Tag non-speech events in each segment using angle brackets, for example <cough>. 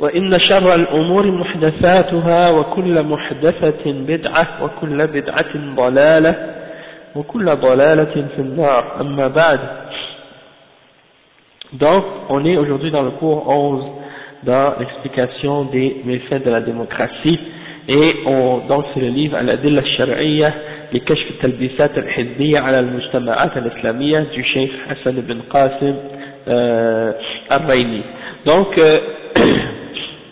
وإن شر الأمور محدثاتها وكل محدثة بدعة وكل بدعة ضلالة وكل ضلالة في النار أما بعد Donc, on est aujourd'hui dans le cours 11 dans l'explication des méfaits de la démocratie et on, donc c'est le livre Al-Adil al-Shar'iyya لكشف التلبيسات الحزبية على المجتمعات الإسلامية du Cheikh Hassan ibn Qasim euh, al-Rayni. Donc, euh,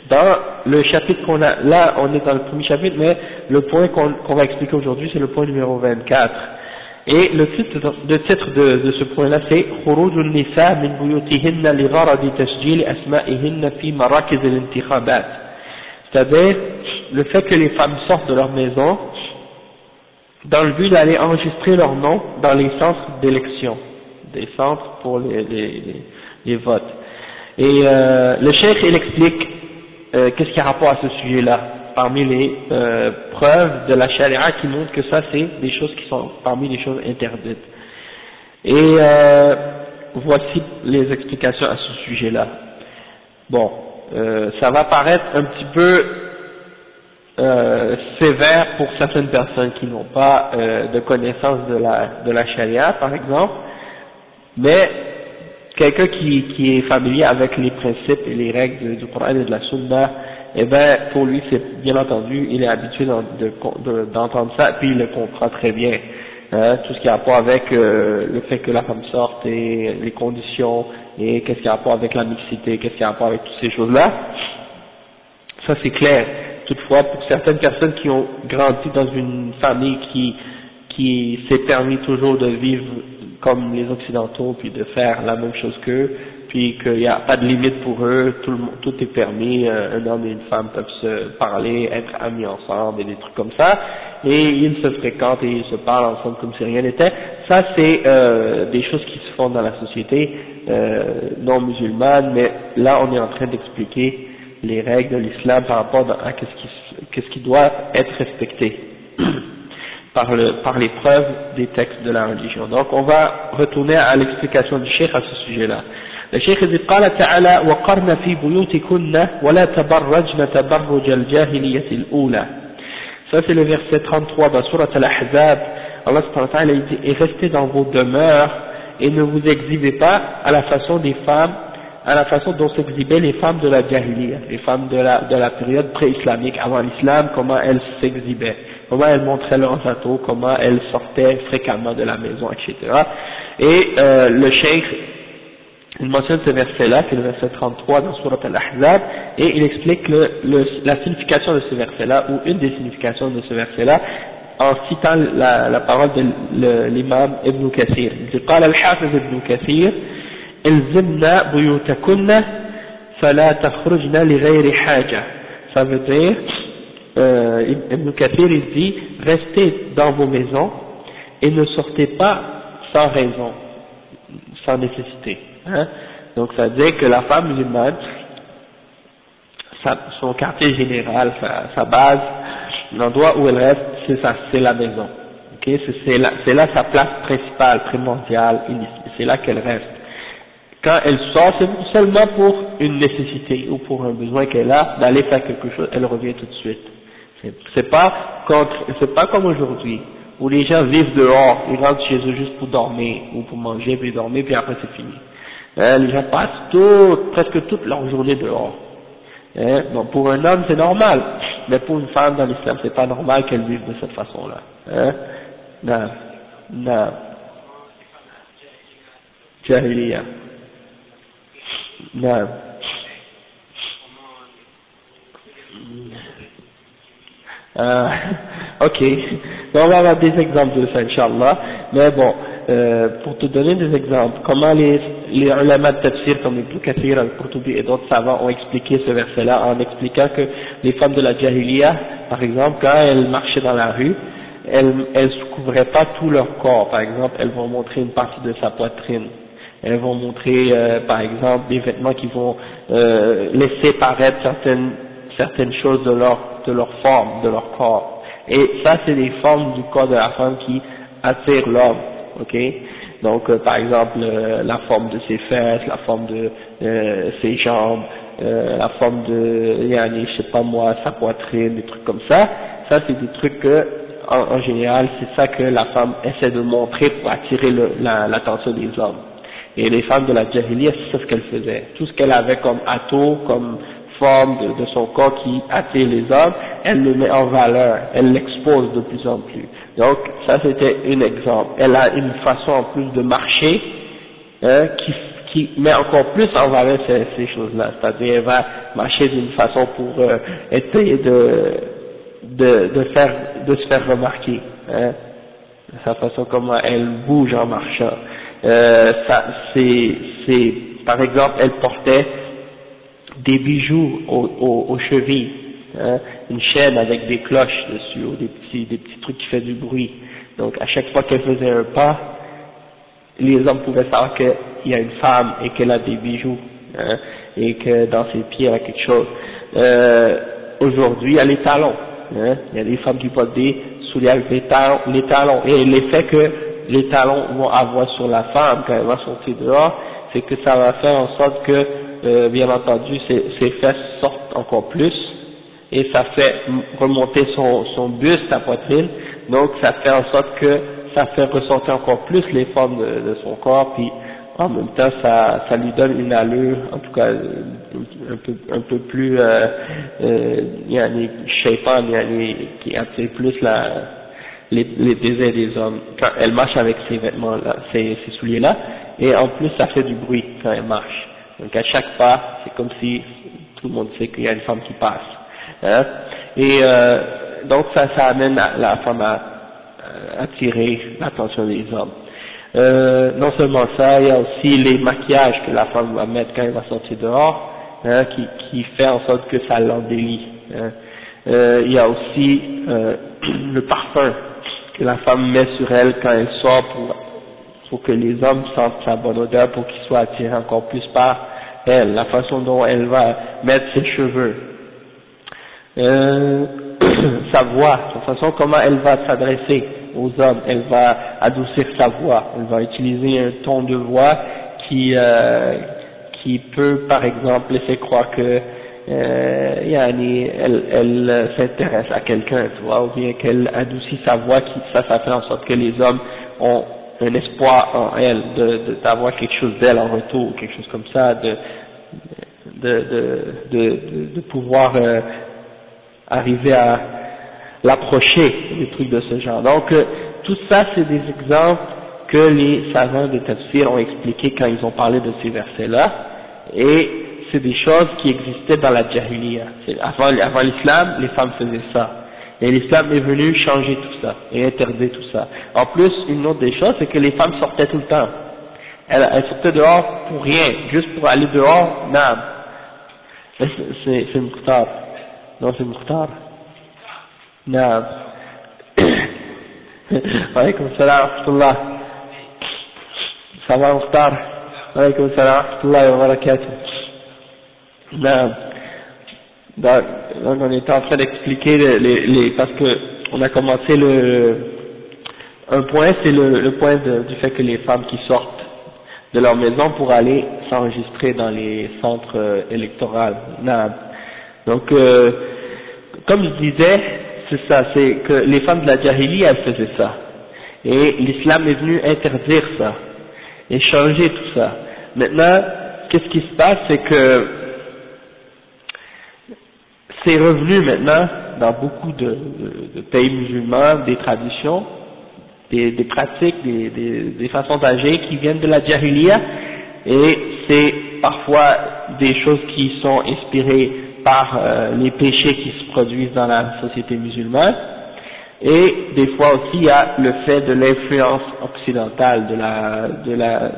dans le chapitre qu'on a, là on est dans le premier chapitre, mais le point qu'on qu va expliquer aujourd'hui c'est le point numéro 24. Et le titre, le titre de, de ce point-là c'est خروج النساء من بيوتهن لغرض تسجيل أسمائهن في مراكز الانتخابات. C'est-à-dire le fait que les femmes sortent de leur maison dans le but d'aller enregistrer leur nom dans les centres d'élection, des centres pour les, les, les, les votes. Et euh, le cheikh il explique euh, qu'est-ce qui a rapport à ce sujet-là, parmi les euh, preuves de la charia qui montrent que ça c'est des choses qui sont parmi les choses interdites. Et euh, voici les explications à ce sujet-là. Bon, euh, ça va paraître un petit peu euh, sévère pour certaines personnes qui n'ont pas de connaissance de la, de la charia, par exemple, mais quelqu'un qui, qui est familier avec les principes et les règles du Coran et de la Sunna, eh ben, pour lui, c'est bien entendu, il est habitué d'entendre ça, puis il le comprend très bien. Hein, tout ce qui a rapport avec euh, le fait que la femme sorte et les conditions, et qu'est-ce qui a rapport avec la mixité, qu'est-ce qui a rapport avec toutes ces choses-là, ça c'est clair. Toutefois, pour certaines personnes qui ont grandi dans une famille qui, qui s'est permis toujours de vivre comme les Occidentaux, puis de faire la même chose qu'eux, puis qu'il n'y a pas de limite pour eux, tout, est permis, un homme et une femme peuvent se parler, être amis ensemble et des trucs comme ça, et ils se fréquentent et ils se parlent ensemble comme si rien n'était. Ça, c'est euh, des choses qui se font dans la société euh, non musulmane, mais là, on est en train d'expliquer les règles de l'islam par rapport à qu'est-ce qui, qu'est-ce qui doit être respecté. <clears throat> par, le, par les preuves des textes de la religion. Donc on va retourner à l'explication du cheikh à ce sujet-là. Le cheikh dit قال تعالى وقرن في بيوتكن ولا تبرجن تبرج الجاهلية الأولى Ça c'est le verset 33 dans Surat Al-Ahzab. Allah subhanahu wa ta'ala dit et restez dans vos demeures et ne vous exhibez pas à la façon des femmes à la façon dont s'exhibaient les femmes de la Jahiliya, les femmes de la, de la période pré-islamique, avant l'islam, comment elles s'exhibaient comment elles montraient leurs atouts, comment elles sortaient fréquemment de la maison, etc. Et euh, le cheikh, il mentionne ce verset-là, c'est le verset 33 dans Surat Al-Ahzab, et il explique le, le, la signification de ce verset-là, ou une des significations de ce verset-là, en citant la, la parole de l'imam Ibn Kathir. Il dit, قال الحافظ ابن كثير الزمنا بيوتكن فلا تخرجن لغير حاجة. Ça veut dire, euh, Ibn Kathir il dit restez dans vos maisons et ne sortez pas sans raison, sans nécessité. Hein. Donc ça veut dire que la femme musulmane, son quartier général, sa, sa base, l'endroit où elle reste, c'est ça, c'est la maison. Okay, c'est là, là sa place principale, primordiale, c'est là qu'elle reste. quand elle sort, c'est seulement pour une nécessité ou pour un besoin qu'elle a d'aller faire quelque chose, elle revient tout de suite. C'est pas c'est pas comme aujourd'hui où les gens vivent dehors, ils rentrent chez eux juste pour dormir ou pour manger puis dormir puis après c'est fini. Hein, les gens passent tout, presque toute leur journée dehors. Hein, donc pour un homme c'est normal, mais pour une femme dans l'islam c'est pas normal qu'elle vive de cette façon-là. Hein? Non, non. Jahiliya. Non. Euh, <laughs> ok, donc on va avoir des exemples de ça, Inch'Allah, mais bon, euh, pour te donner des exemples, comment les, les ulama de tafsir comme Ibn Kathir, Al-Qurtubi et d'autres savants ont expliqué ce verset-là en expliquant que les femmes de la Jahiliya, par exemple, quand elles marchaient dans la rue, elles ne couvraient pas tout leur corps, par exemple, elles vont montrer une partie de sa poitrine, elles vont montrer, euh, par exemple, des vêtements qui vont euh, laisser paraître certaines, certaines choses de leur, de leur forme, de leur corps. Et ça, c'est des formes du corps de la femme qui attirent l'homme, ok? Donc, euh, par exemple, la forme de ses fesses, la forme de ses jambes, la forme de, je sais pas moi, sa poitrine, des trucs comme ça. Ça, c'est des trucs que, en, général, c'est ça que la femme essaie de montrer pour attirer l'attention des hommes. Et les femmes de la Jahiliya, c'est ce qu'elles faisaient. Tout ce qu'elle avait comme atout, comme forme de, son corps qui attire les hommes, elle le met en valeur, elle l'expose de plus en plus. Donc ça c'était un exemple. Elle a une façon en plus de marcher hein, qui, qui met encore plus en valeur ces, ces choses-là. C'est-à-dire elle va marcher d'une façon pour euh, essayer de, de, de, faire, de se faire remarquer. Hein, sa façon comment elle bouge en marchant. Euh, c'est, par exemple, elle portait des bijoux aux, chevilles, hein, une chaîne avec des cloches dessus, ou des petits, des petits trucs qui font du bruit. Donc à chaque fois qu'elle faisait un pas, les hommes pouvaient savoir qu'il y a une femme et qu'elle a des bijoux, hein, et que dans ses pieds elle a quelque chose. Euh, Aujourd'hui, il y a les talons. Hein, il y a des femmes qui portent des souliers avec les talons, les talons. Et l'effet que les talons vont avoir sur la femme quand elle va sortir dehors, c'est que ça va faire en sorte que, euh, bien entendu, ses, ses, fesses sortent encore plus, et ça fait remonter son, son buste, sa poitrine, donc ça fait en sorte que ça fait ressortir encore plus les formes de, son corps, puis en même temps ça, ça lui donne une allure, en tout cas un peu, un peu plus, euh, euh, shaitan, qui attire plus la, les, les désirs des hommes. Quand elle marche avec ces vêtements-là, ces, ces souliers-là, et en plus ça fait du bruit quand elle marche. Donc à chaque pas, c'est comme si tout le monde sait qu'il y a une femme qui passe. Hein. Et euh, donc ça, ça amène la, femme à, attirer l'attention des hommes. Euh, non seulement ça, il y a aussi les maquillages que la femme va mettre quand elle va sortir dehors, hein, qui, qui fait en sorte que ça l'embellit. Hein. Euh, il y a aussi euh, <clears throat> le parfum que la femme met sur elle quand elle sort pour, pour que les hommes sentent sa bonne odeur, pour qu'ils soient attirés encore plus par elle, la façon dont elle va mettre ses cheveux, euh, <clears throat> sa voix, la façon comment elle va s'adresser aux hommes, elle va adoucir sa voix, elle va utiliser un ton de voix qui, euh, qui peut par exemple laisser croire que euh, elle, elle s'intéresse à quelqu'un, tu vois, ou bien qu'elle adoucit sa voix, qui, ça, ça fait en sorte que les hommes ont un espoir en elle, de d'avoir quelque chose d'elle en retour, quelque chose comme ça, de de de de, de pouvoir euh, arriver à l'approcher, des trucs de ce genre. Donc euh, tout ça, c'est des exemples que les savants de tafsir ont expliqué quand ils ont parlé de ces versets-là, et c'est des choses qui existaient dans la jahiliya. Avant l'islam, les femmes faisaient ça. Et l'islam est venu changer tout ça et interdire tout ça. En plus, une autre des choses, c'est que les femmes sortaient tout le temps. Elles, sortaient dehors pour rien, juste pour aller dehors, non. C'est Mukhtar. Non, c'est Mukhtar. Non. <coughs> Alaykoum salam wa. Ça va Alaykoum salam wa rahmatullah wa barakatuh. Ben, donc, on était en train d'expliquer les, les, parce que on a commencé le un point, c'est le, le point du fait que les femmes qui sortent de leur maison pour aller s'enregistrer dans les centres euh, électoraux. Donc, euh, comme je disais, c'est ça, c'est que les femmes de la Jahili, elles faisaient ça. Et l'islam est venu interdire ça et changer tout ça. Maintenant, qu'est-ce qui se passe, c'est que c'est revenu maintenant dans beaucoup de, pays musulmans, des traditions, des, pratiques, des, façons d'agir qui viennent de la Jahiliya, et c'est parfois des choses qui sont inspirées par euh, les péchés qui se produisent dans la société musulmane, et des fois aussi il y a le fait de l'influence occidentale de la, de la,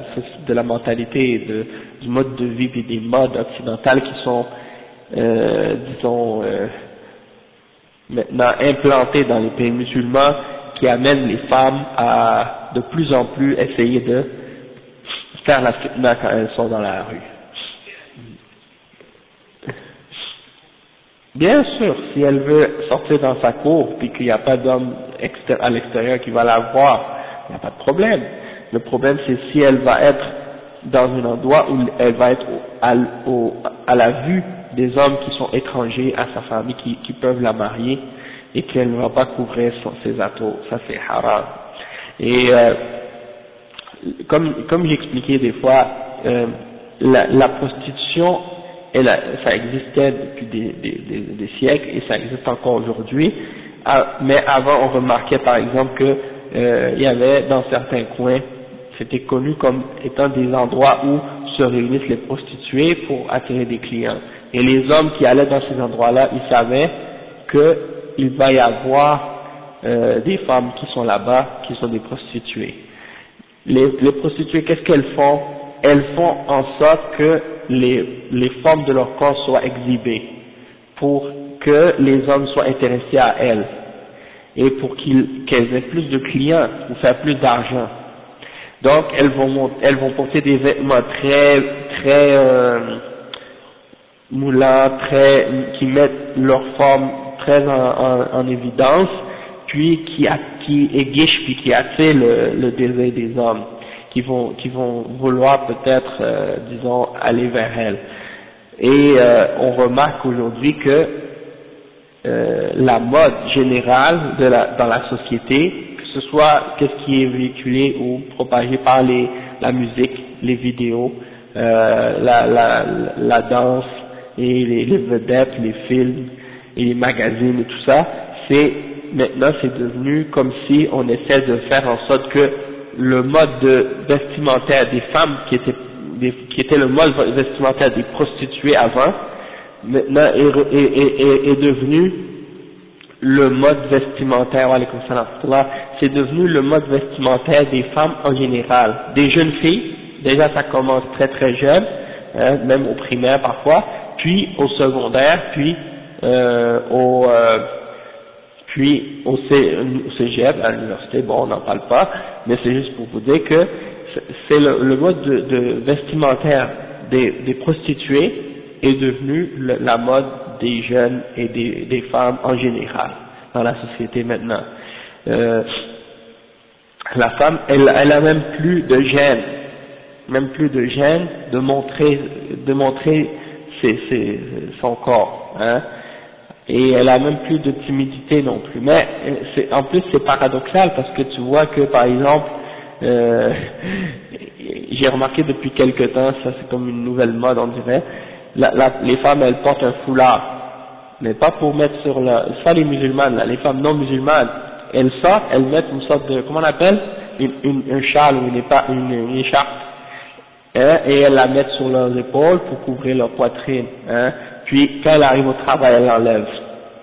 de la mentalité, de, du mode de vie et des modes occidentaux qui sont, euh, disons, euh, maintenant implantés dans les pays musulmans, qui amènent les femmes à de plus en plus essayer de faire la fitna quand elles sont dans la rue. Bien sûr, si elle veut sortir dans sa cour puis qu'il n'y a pas d'homme à l'extérieur qui va la voir, il n'y a pas de problème. Le problème c'est si elle va être dans un endroit où elle va être à la vue des hommes qui sont étrangers à sa famille, qui, peuvent la marier et qu'elle ne va pas couvrir ses atos, ça c'est haram. Et euh, comme, comme j'expliquais des fois, euh, la, prostitution elle ça existait depuis des, siècles et ça existe encore aujourd'hui. Ah, mais avant, on remarquait par exemple que euh, y avait dans certains coins, c'était connu comme étant des endroits où se réunissent les prostituées pour attirer des clients. Et les hommes qui allaient dans ces endroits-là, ils savaient qu'il va y avoir euh, des femmes qui sont là-bas, qui sont des prostituées. Les, prostituées, qu'est-ce qu'elles font? Elles font en sorte que les, les formes de leur corps soient exhibées pour que les hommes soient intéressés à elles et pour qu'elles aient plus de clients, pour faire plus d'argent. Donc elles vont, elles vont porter des vêtements très très euh, moulants, très qui mettent leur forme très en, en, évidence, puis qui, qui aiguichent puis qui attirent le, le désir des hommes qui vont, qui vont vouloir peut-être, euh, disons, aller vers elle. Et euh, on remarque aujourd'hui que euh, la mode générale de la, dans la société, que ce soit qu'est-ce qui est véhiculé ou propagé par les, la musique, les vidéos, la, la, la danse et les, vedettes, les films et les magazines et tout ça, c'est maintenant c'est devenu comme si on essaie de faire en sorte que le mode de vestimentaire des femmes qui était, qui était le mode vestimentaire des prostituées avant, maintenant est, est, est, devenu le mode vestimentaire, c'est devenu le mode vestimentaire des femmes en général, des jeunes filles, déjà ça commence très très jeune, hein, même au primaire parfois, puis au secondaire, puis euh, au euh, puis au cégep, à l'université, bon, on n'en parle pas, mais c'est juste pour vous dire que c'est le, mode de, vestimentaire des, prostituées est devenu la mode des jeunes et des, des, femmes en général dans la société maintenant. Euh, la femme, elle, elle a même plus de gêne, même plus de gêne de montrer, de montrer ses, ses, son corps. Hein. Et elle a même plus de timidité non plus. Mais en plus c'est paradoxal parce que tu vois que par exemple, euh, <laughs> j'ai remarqué depuis quelque temps, ça c'est comme une nouvelle mode on dirait, les femmes elles portent un foulard, mais pas pour mettre sur la, ça les musulmanes, les femmes non musulmanes, elles sortent, elles mettent une sorte de, comment on appelle, une, une, un châle ou une, une, une écharpe, hein, et elles la mettent sur leurs épaules pour couvrir leur poitrine, hein, puis quand elle arrive au travail, elle l'enlève.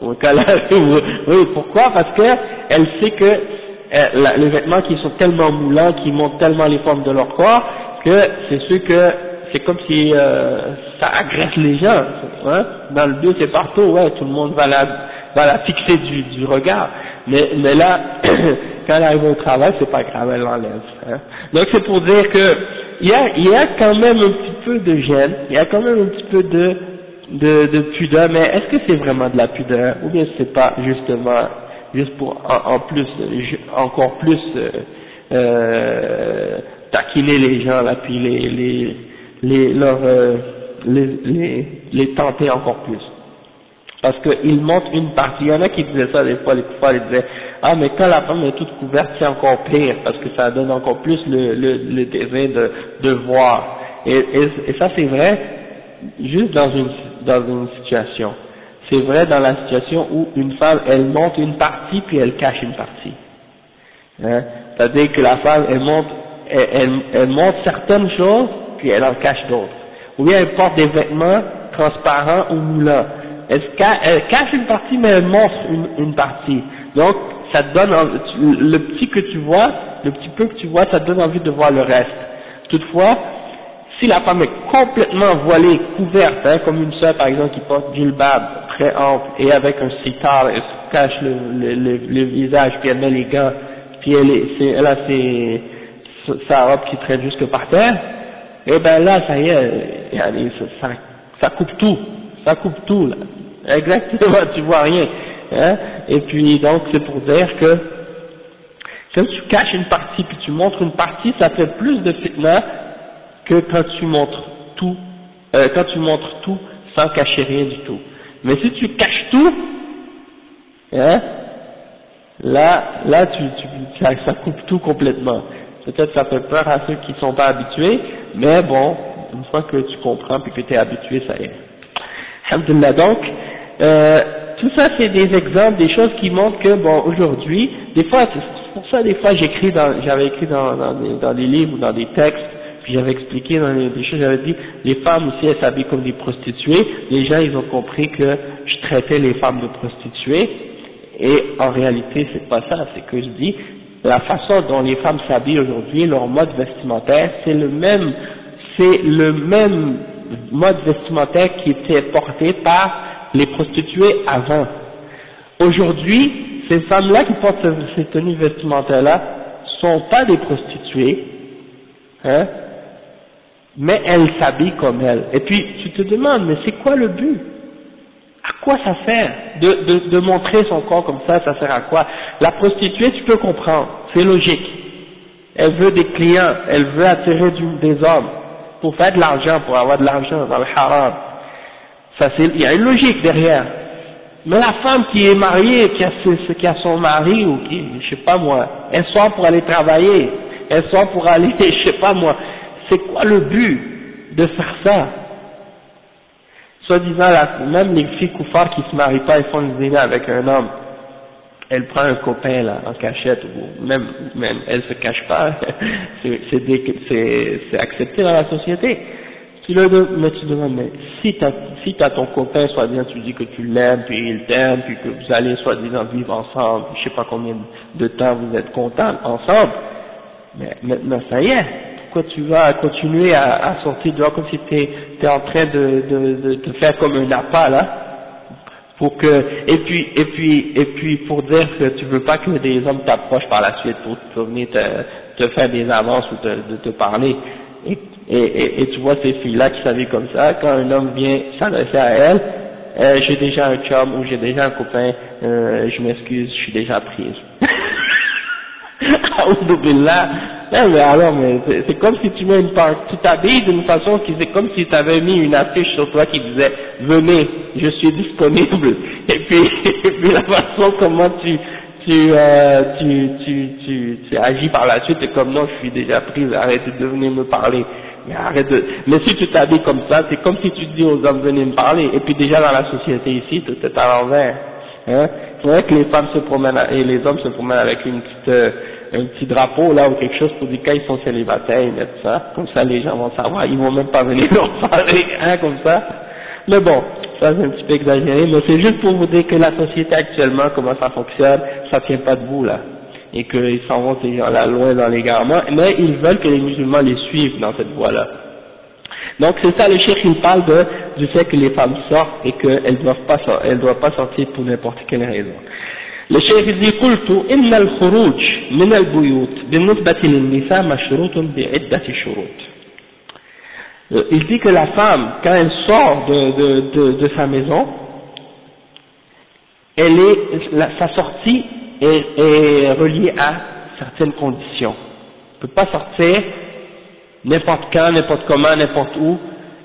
Oui, pourquoi? Parce que elle sait que euh, les vêtements qui sont tellement moulants, qui montrent tellement les formes de leur corps, que c'est sûr que c'est comme si euh, ça agresse les gens. Hein Dans le but, c'est partout, ouais, tout le monde va la, va la fixer du, du regard. Mais, mais là, <coughs> quand elle arrive au travail, c'est pas grave, elle l'enlève. Hein Donc c'est pour dire que il y a, y a quand même un petit peu de gêne, il y a quand même un petit peu de de, de pudeur, mais est-ce que c'est vraiment de la pudeur ou bien c'est pas justement juste pour en, plus encore plus euh, euh, taquiner les gens là, puis les, les, les, leur, euh, les, les, les tenter encore plus? Parce qu'ils montrent une partie, il y en a qui disaient ça des fois, les coups ils disaient, ah mais quand la femme est toute couverte, c'est encore pire, parce que ça donne encore plus le, le, le désir de, de voir. Et, et, et ça c'est vrai, juste dans une, dans une situation. C'est vrai dans la situation où une femme, elle montre une partie, puis elle cache une partie. Hein? C'est-à-dire que la femme, elle montre, elle, elle, montre certaines choses, puis elle en cache d'autres. Ou bien elle porte des vêtements transparents ou moulants. Elle, elle cache une partie, mais elle montre une, une partie. Donc, ça te donne, le petit que tu vois, le petit peu que tu vois, ça te donne envie de voir le reste. Toutefois, si la femme est complètement voilée, couverte, hein, comme une sœur par exemple qui porte djilbab très ample et avec un sitar, elle se cache le, visage, puis elle met les gants, puis elle a ses, sa robe qui traîne jusque par terre, et eh ben là, ça y est, ça, ça coupe tout, ça coupe tout là. Exactement, tu vois rien. Hein, et puis donc c'est pour dire que quand tu caches une partie puis tu montres une partie, ça fait plus de fitna que quand tu montres tout, euh, quand tu montres tout sans cacher rien du tout. Mais si tu caches tout, hein, là, là, tu, tu, ça, ça coupe tout complètement. Peut-être ça fait peur à ceux qui ne sont pas habitués, mais bon, une fois que tu comprends puis que tu es habitué, ça y est. Alhamdulillah, donc, euh, tout ça c'est des exemples, des choses qui montrent que, bon, aujourd'hui, des fois, c'est pour ça des fois j'écris dans, j'avais écrit dans, dans, des, dans des livres ou dans des textes, puis j'avais expliqué dans les, choses, j'avais dit, les femmes aussi elles s'habillent comme des prostituées, les gens ils ont compris que je traitais les femmes de prostituées, et en réalité c'est pas ça, c'est que je dis, la façon dont les femmes s'habillent aujourd'hui, leur mode vestimentaire, c'est le même, c'est le même mode vestimentaire qui était porté par les prostituées avant. Aujourd'hui, ces femmes-là qui portent ces tenues vestimentaires-là sont pas des prostituées, hein, mais elle s'habille comme elle. Et puis tu te demandes, mais c'est quoi le but? À quoi ça sert de, de, de, montrer son corps comme ça? Ça sert à quoi? La prostituée, tu peux comprendre, c'est logique. Elle veut des clients, elle veut attirer des hommes pour faire de l'argent, pour avoir de l'argent dans le haram. Ça, il y a une logique derrière. Mais la femme qui est mariée, qui a, qui a son mari ou qui, je sais pas moi, elle sort pour aller travailler, elle sort pour aller, <laughs> je sais pas moi, c'est quoi le but de faire ça? Soit disant, même les filles koufars qui se marient pas, elles font une zina avec un homme. Elle prend un copain là, en cachette, ou même, même elle se cache pas, <laughs> c'est accepté dans la société. Tu le mais tu demandes, mais si t'as si as ton copain, soit-disant tu dis que tu l'aimes, puis il t'aime, puis que vous allez soit-disant vivre ensemble, je sais pas combien de temps vous êtes contents ensemble, mais maintenant ça y est, pourquoi tu vas continuer à, à sortir dehors comme si tu es, en train de, de, de, te faire comme un appât là? Pour que et puis et puis et puis pour dire que tu veux pas que des hommes t'approchent par la suite pour, pour venir te, te, faire des avances ou te, de te parler. Et, et, et, tu vois ces filles là qui s'habillent comme ça quand un homme vient s'adresser à elle euh, j'ai déjà un chum ou j'ai déjà un copain euh, je m'excuse je suis déjà prise <laughs> non, mais alors, mais c'est comme si tu mets une tu t'habilles d'une façon qui c'est comme si tu mis une affiche sur toi qui disait venez, je suis disponible. <laughs> Et puis, et puis la façon comment tu tu, euh, tu, tu, tu, tu, agis par la suite, c'est comme non, je suis déjà prise, arrête de venir me parler. Mais arrête de, mais si tu t'habilles comme ça, c'est comme si tu dis aux hommes venez me parler. Et puis déjà dans la société ici, tout est à l'envers. Hein. C'est vrai que les femmes se promènent et les hommes se promènent avec une petite euh, un petit drapeau là ou quelque chose pour dire quand ils sont célibataires, ils mettent ça, comme ça les gens vont savoir, ils vont même pas venir <laughs> leur parler, hein, comme ça. Mais bon, ça c'est un petit peu exagéré, mais c'est juste pour vous dire que la société actuellement, comment ça fonctionne, ça tient pas debout là Et qu'ils s'en vont ces gens-là loin dans l'égarement, mais ils veulent que les musulmans les suivent dans cette voie-là. Donc c'est ça le chef il parle de, du fait que les femmes sortent et qu'elles ne doivent pas, elles doivent pas sortir pour n'importe quelle raison. Le chef dit قلت إن الخروج من البيوت بالنسبة للنساء مشروط بعدة شروط il dit que la femme, quand elle sort de, de, de, de sa maison, elle est, la, sa sortie est, est, reliée à certaines conditions. Elle ne peut pas sortir n'importe quand, n'importe comment, n'importe où,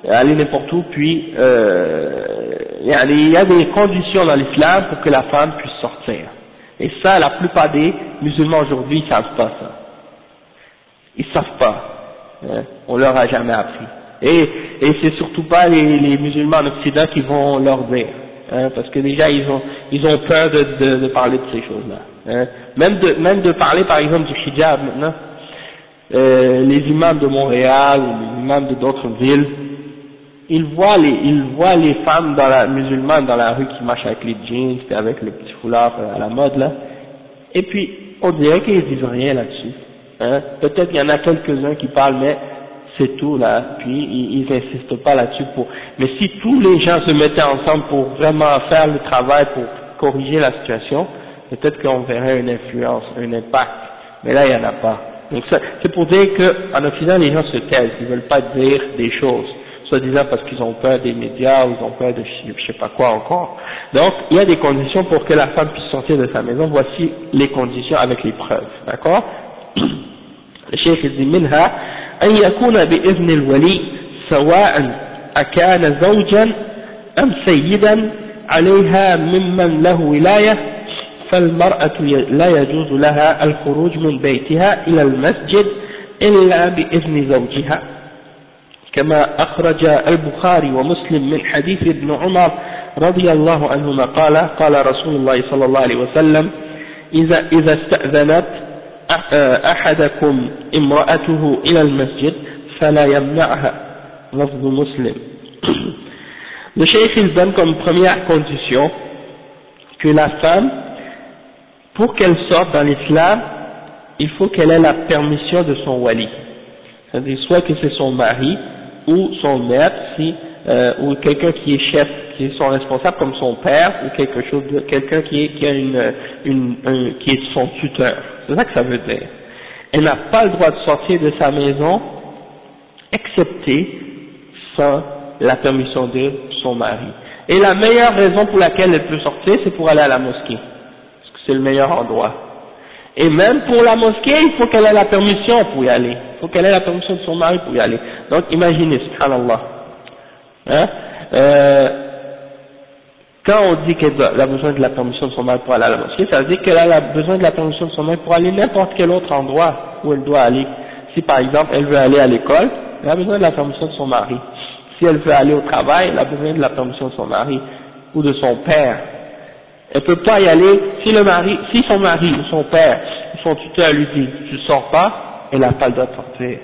aller n'importe où, puis euh, il y a des conditions dans l'islam pour que la femme puisse sortir. Et ça, la plupart des musulmans aujourd'hui, ils savent pas ça. Ils savent pas. Hein. On leur a jamais appris. Et, et c'est surtout pas les, les, musulmans en Occident qui vont leur dire. Hein, parce que déjà ils ont ils ont peur de, de, parler de ces choses-là. Hein. Même de même de parler par exemple du hijab maintenant. Euh, les imams de Montréal ou les imams de d'autres villes, ils voient les ils voient les femmes musulmanes dans la rue qui marchent avec les jeans avec le petit foulard à la mode là. Et puis on dirait qu'ils disent rien là-dessus. Hein. Peut-être qu'il y en a quelques-uns qui parlent, mais c'est tout là, puis ils, n'insistent pas là-dessus pour. Mais si tous les gens se mettaient ensemble pour vraiment faire le travail pour corriger la situation, peut-être qu'on verrait une influence, un impact. Mais là, il n'y en a pas. Donc c'est pour dire qu'en Occident, les gens se taisent, ils veulent pas dire des choses, soi-disant parce qu'ils ont peur des médias ou ils ont peur de je sais pas quoi encore. Donc, il y a des conditions pour que la femme puisse sortir de sa maison. Voici les conditions avec les preuves, d'accord? <clears throat> Le chef dit أن يكون بإذن الولي سواء أكان زوجا أم سيدا عليها ممن له ولاية فالمرأة لا يجوز لها الخروج من بيتها إلى المسجد إلا بإذن زوجها. كما أخرج البخاري ومسلم من حديث ابن عمر رضي الله عنهما قال قال رسول الله صلى الله عليه وسلم إذا, إذا استأذنت أحدكم امرأته إلى المسجد فلا يمنعها لفظ مسلم <clears throat> Le cheikh il donne comme première condition que la femme, pour qu'elle sorte dans l'islam, il faut qu'elle ait la permission de son wali. C'est-à-dire soit que c'est son mari ou son maître, si, euh, ou quelqu'un qui est chef, qui est son responsable comme son père, ou quelque chose de, quelqu'un qui est, qui a une, une, un, qui est son tuteur. C'est ça que ça veut dire. Elle n'a pas le droit de sortir de sa maison, excepté sans la permission de son mari. Et la meilleure raison pour laquelle elle peut sortir, c'est pour aller à la mosquée. Parce que c'est le meilleur endroit. Et même pour la mosquée, il faut qu'elle ait la permission pour y aller. Il faut qu'elle ait la permission de son mari pour y aller. Donc imaginez, subhanallah. Hein, euh, quand on dit qu'elle a besoin de la permission de son mari pour aller à la mosquée, ça veut dire qu'elle a besoin de la permission de son mari pour aller n'importe quel autre endroit où elle doit aller. Si par exemple elle veut aller à l'école, elle a besoin de la permission de son mari. Si elle veut aller au travail, elle a besoin de la permission de son mari ou de son père. Elle peut pas y aller si le mari, si son mari ou son père ou son tuteur lui dit tu sors pas, elle n'a pas le droit de sortir.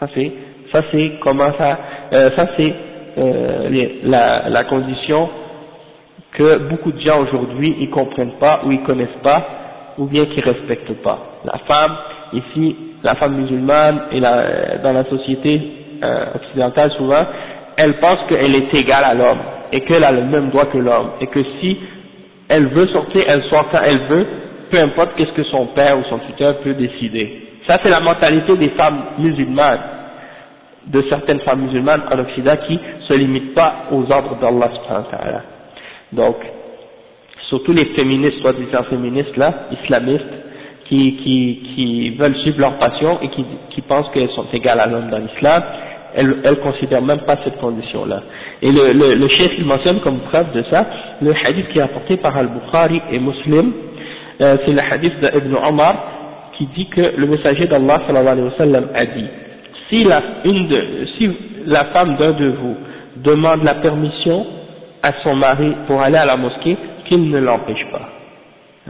Ça c'est, ça c'est comment ça, euh, ça c'est euh, la, la condition que beaucoup de gens aujourd'hui ils comprennent pas ou ils connaissent pas ou bien qu'ils respectent pas. La femme ici, la femme musulmane et dans la société euh, occidentale souvent, elle pense qu'elle est égale à l'homme et qu'elle a le même droit que l'homme et que si elle veut sortir, elle sort quand elle veut, peu importe qu'est-ce que son père ou son tuteur peut décider. Ça c'est la mentalité des femmes musulmanes, de certaines femmes musulmanes en Occident qui se limitent pas aux ordres d'Allah subhanahu wa ta'ala. Donc, surtout les féministes, soi-disant féministes là, islamistes, qui, qui, qui veulent suivre leur passion et qui, qui pensent qu'elles sont égales à l'homme dans l'islam, elles, elles considèrent même pas cette condition-là. Et le, le, le chef il mentionne comme preuve de ça, le hadith qui est apporté par Al-Bukhari et Muslim, euh, c'est le hadith d'Ibn Omar, qui dit que le messager d'Allah a dit, si la, une de, si la femme d'un de vous demande la permission à son mari pour aller à la mosquée, qu'il ne l'empêche pas.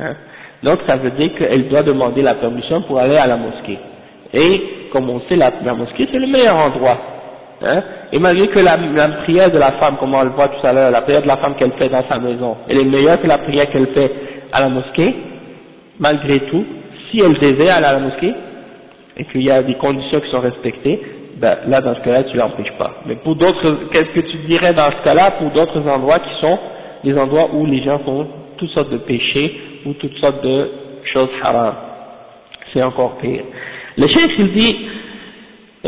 Hein? Donc ça veut dire qu'elle doit demander la permission pour aller à la mosquée. Et comme on sait, la, mosquée c'est le meilleur endroit. Hein? Et malgré que la, la, prière de la femme, comme on le voit tout à l'heure, la prière de la femme qu'elle fait dans sa maison, elle est meilleure que la prière qu'elle fait à la mosquée, malgré tout, si elle désire aller à la mosquée, et qu'il y a des conditions qui sont respectées, ben, là dans ce cas-là tu l'empêches pas. Mais pour d'autres, qu'est-ce que tu dirais dans ce cas-là pour d'autres endroits qui sont des endroits où les gens font toutes sortes de péchés ou toutes sortes de choses haram? C'est encore pire. Le chef il dit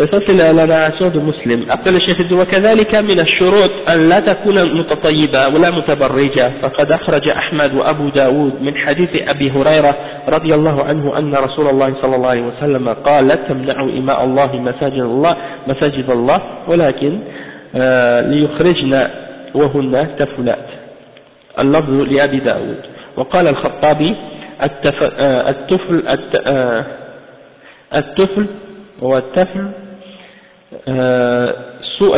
ça c'est la, la narration de Muslim. Après le chef dit وكذلك من الشروط أن لا تكون متطيبة ولا متبرجة. فقد أخرج أحمد وأبو داود من حديث أبي هريرة رضي الله عنه أن رسول الله صلى الله عليه وسلم قال لا تمنعوا إماء الله مساجد الله مساجد الله ولكن آه ليخرجن وهن تفلات. اللفظ لأبي داود. وقال الخطابي التفل التفل والتفل سوء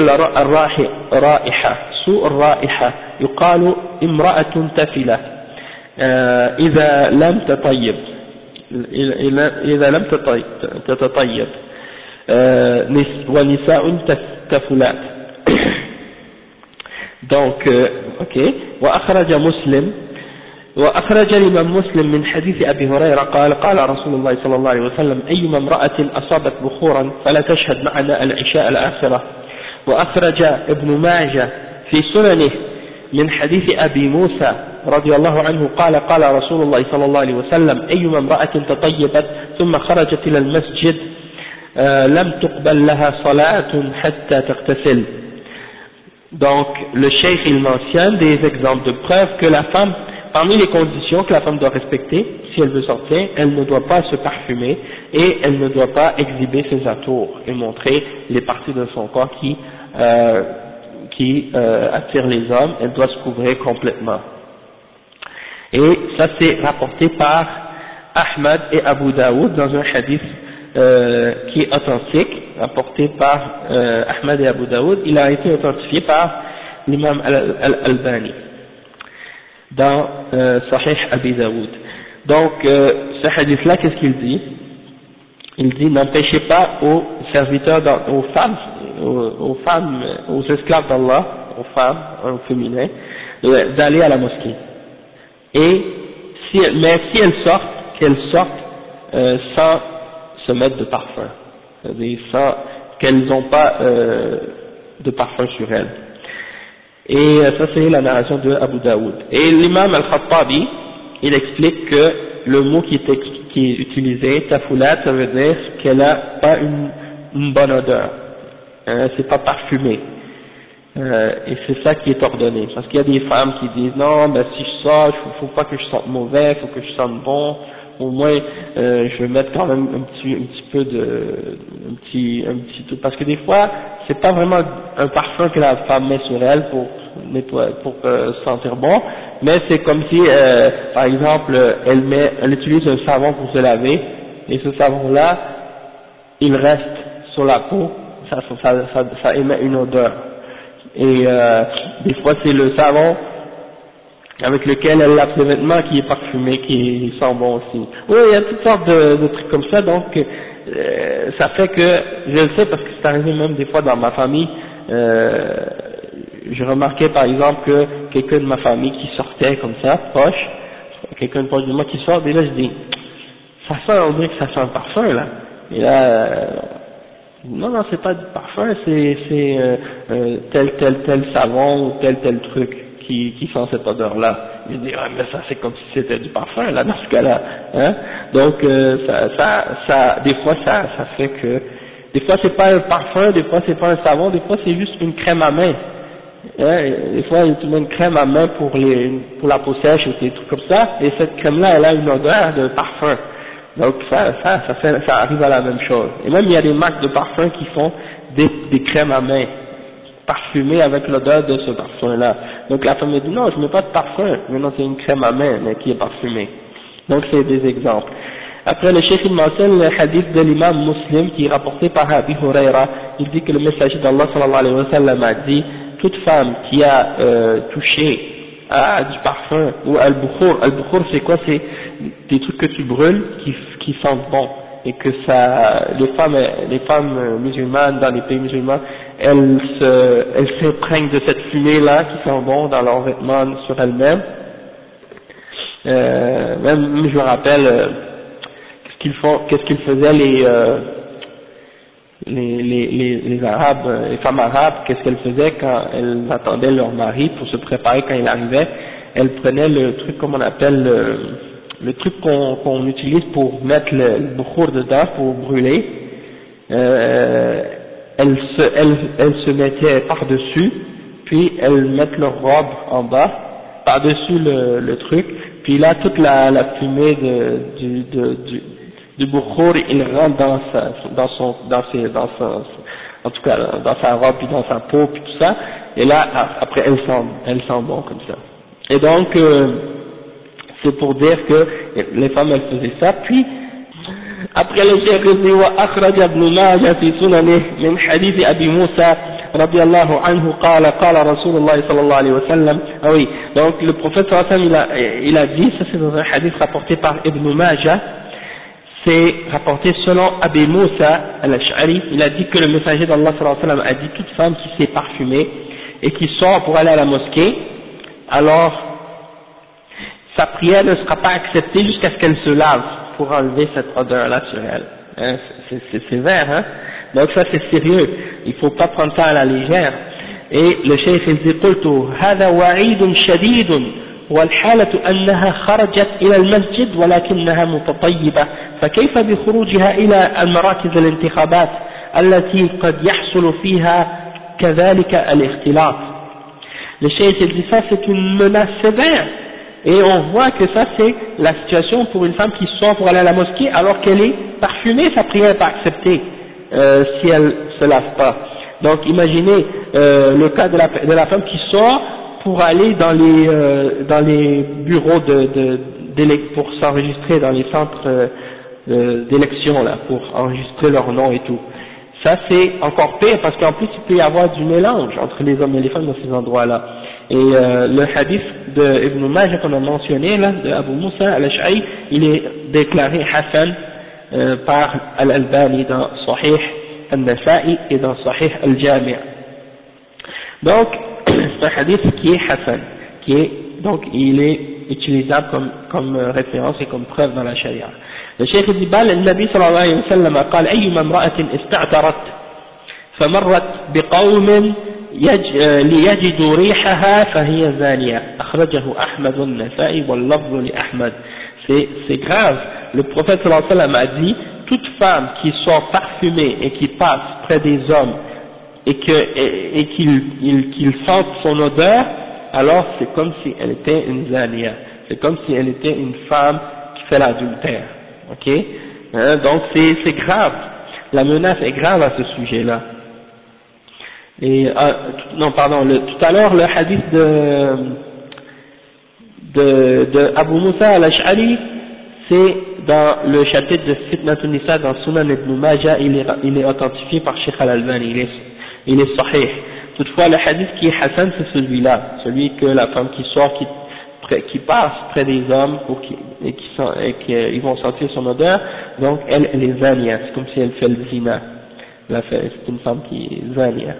الرائحة سوء الرائحة. يقال امرأة تفلة. إذا لم تطيب. إذا لم تتطيب. ونساء تفلات. <coughs> Donc ok. وأخرج مسلم وأخرج الإمام مسلم من حديث أبي هريرة قال قال رسول الله صلى الله عليه وسلم أيما امرأة أصابت بخورا فلا تشهد معنا العشاء الآخرة. وأخرج ابن ماجه في سننه من حديث أبي موسى رضي الله عنه قال قال رسول الله صلى الله عليه وسلم أيما امرأة تطيبت ثم خرجت إلى المسجد لم تقبل لها صلاة حتى تغتسل. Donc, le cheikh, il mentionne des exemples de preuves que la femme parmi les conditions que la femme doit respecter, si elle veut sortir, elle ne doit pas se parfumer et elle ne doit pas exhiber ses atours et montrer les parties de son corps qui, euh, euh, attirent les hommes, elle doit se couvrir complètement. Et ça c'est rapporté par Ahmad et Abu Daoud dans un hadith euh, qui est authentique, rapporté par euh, Ahmad et Abu Daoud, il a été authentifié par l'imam Al-Albani dans euh, Sahih Abi Daoud. Donc, euh, ce hadith-là, qu'est-ce qu'il dit? Il dit n'empêchez pas aux serviteurs, aux femmes, aux, femmes, aux esclaves d'Allah, aux femmes, aux féminins, d'aller à la mosquée. Et mais si elles sortent, qu'elles sortent euh, sans se mettre de parfum, c'est-à-dire sans qu'elles n'ont pas euh, de parfum sur elles. Et euh, ça c'est la narration de Abu Daoud. Et l'imam al-Khattabi, il explique que le mot qui est, qui est utilisé, tafoulat, ça veut dire qu'elle n'a pas une, bonne odeur. Hein, c'est pas parfumé. Euh, et c'est ça qui est ordonné. Parce qu'il y a des femmes qui disent non, ben si je sors, faut, faut pas que je sente mauvais, faut que je sente bon. Au moins, euh, je vais mettre quand même un petit, un petit peu de, un petit, un petit, parce que des fois, c'est pas vraiment un parfum que la femme met sur elle pour pour euh, sentir bon, mais c'est comme si, euh, par exemple, elle met, elle utilise un savon pour se laver, et ce savon-là, il reste sur la peau, ça, ça, ça, ça émet une odeur. Et euh, des fois, c'est le savon avec lequel elle lave ses vêtements qui est parfumé, qui sent bon aussi. Oui, il y a toutes sortes de, de trucs comme ça, donc euh, ça fait que, je le sais parce que c'est arrivé même des fois dans ma famille, euh, je remarquais par exemple que quelqu'un de ma famille qui sortait comme ça, proche, quelqu'un de proche de moi qui sort, et là je dis, ça sent, on dirait que ça sent le parfum là. Et là, euh, non, non, c'est pas du parfum, c'est euh, euh, tel, tel, tel savon ou tel, tel truc qui, qui sent cette odeur-là. Je dis, ah, mais ça c'est comme si c'était du parfum là dans ce cas-là. Hein Donc euh, ça, ça, ça, des fois ça, ça fait que, des fois c'est pas un parfum, des fois c'est pas un savon, des fois c'est juste une crème à main. Hein des fois tu mets une crème à main pour les, pour la peau sèche ou des trucs comme ça, et cette crème-là elle a une odeur de parfum. Donc ça, ça, ça, arrive à la même chose. Et même il y a des marques de parfums qui font des, crèmes à main parfumé avec l'odeur de ce parfum-là. Donc la femme me dit non, je mets pas de parfum, mais non c'est une crème à main qui est parfumée. Donc c'est des exemples. Après le chef il mentionne le hadith de l'imam muslim qui est rapporté par Abi Huraira. Il dit que le messager d'Allah sallallahu alayhi wa sallam a dit toute femme qui a euh, touché à du parfum ou al-bukhur, al-bukhur c'est quoi? C'est des trucs que tu brûles qui, qui sentent bon et que ça, les femmes, les femmes musulmanes dans les pays musulmans, elles se, elles de cette fumée-là qui sent bon dans leurs vêtements sur elles-mêmes. Euh, même, je me rappelle, euh, qu'est-ce qu'ils font, qu'est-ce qu'ils faisaient les, euh, les, les, les, les, arabes, les femmes arabes, qu'est-ce qu'elles faisaient quand elles attendaient leur mari pour se préparer quand il arrivait, elles prenaient le truc comme on appelle le, le truc qu'on utilise pour mettre le, le dedans pour brûler, euh, elles, se, elles, elles se mettaient par-dessus, puis elles mettent leur robe en bas, par-dessus le, le truc, puis là toute la, la fumée de, du, de, du, du bourgour, il rentre dans sa, dans son, dans ses, dans sa, en tout cas dans sa robe puis dans sa peau puis tout ça, et là après elle sent, elle sent bon comme ça. Et donc euh, c'est pour dire que les femmes elles faisaient ça, puis après le cheikh dit وأخرج ابن ماجه في سننه من حديث أبي موسى رضي الله عنه قال قال رسول الله صلى الله عليه وسلم ah oui donc le prophète sallallahu alayhi wa sallam il a, il a dit ça c'est dans un hadith rapporté par Ibn Majah c'est rapporté selon Abi Moussa al-Ash'ari, il a dit que le messager d'Allah a dit toute femme qui s'est parfumée et qui sort pour aller à la mosquée, alors sa prière ne sera pas acceptée jusqu'à ce qu'elle se lave pour enlever cette odeur-là sur elle. Hein, c'est sévère, hein donc ça c'est sérieux, il faut pas prendre ça à la légère. Et le chef il dit والحالة أنها خرجت إلى المسجد ولكنها متطيبة فكيف بخروجها إلى المراكز الانتخابات التي قد يحصل فيها كذلك الاختلاط Le cheikh dit menace sévère et on voit que ça c'est la situation pour une femme qui sort pour aller à la mosquée alors qu'elle est parfumée, sa prière n'est pas acceptée euh, si elle se lave pas. Donc imaginez euh, le cas de la, de la femme qui sort pour aller dans les, euh, dans les bureaux de, de, pour s'enregistrer dans les centres euh, d'élection là, pour enregistrer leur nom et tout. Ça c'est encore pire parce qu'en plus il peut y avoir du mélange entre les hommes et les femmes dans ces endroits-là. Et euh, le hadith de Ibn Majah qu'on a mentionné là, de Abu Musa al-Ash'ari, il est déclaré Hassan euh, par Al-Albani dans Sahih al-Nasa'i et dans Sahih al-Jami' Donc, c'est <coughs> un hadith qui est Hassan, qui est, donc il est utilisable comme, comme référence et comme preuve dans la charia. الشيخ ابن بال النبي صلى الله عليه وسلم قال أيما امرأة استعترت فمرت بقوم يج... ليجدوا ريحها فهي زانية أخرجه أحمد النسائي واللفظ لأحمد c'est grave le prophète صلى الله عليه وسلم a dit toute femme qui sort parfumée et qui passe près des hommes et que et, et qu'ils qu sentent son odeur alors c'est comme si elle était une zania. C'est comme si elle était une femme qui fait l'adultère. Ok? Hein, Donc c'est grave, la menace est grave à ce sujet-là. Et euh, non, pardon, tout à l'heure le hadith de de, de Abu Musa al-Ash'ari, c'est dans le chapitre de Fitnatun Nisa dans Sunan ibn Majah, il est, il est authentifié par Sheikh al-Albani, il il est sahih. Toutefois, le hadith qui est Hassan, c'est celui-là, celui que la femme qui sort, qui qui passe près des hommes pour qui, et qui sont, et qu'ils vont sentir son odeur, donc elle, elle est zania, c'est comme si elle fait le zina. C'est une femme qui est zania.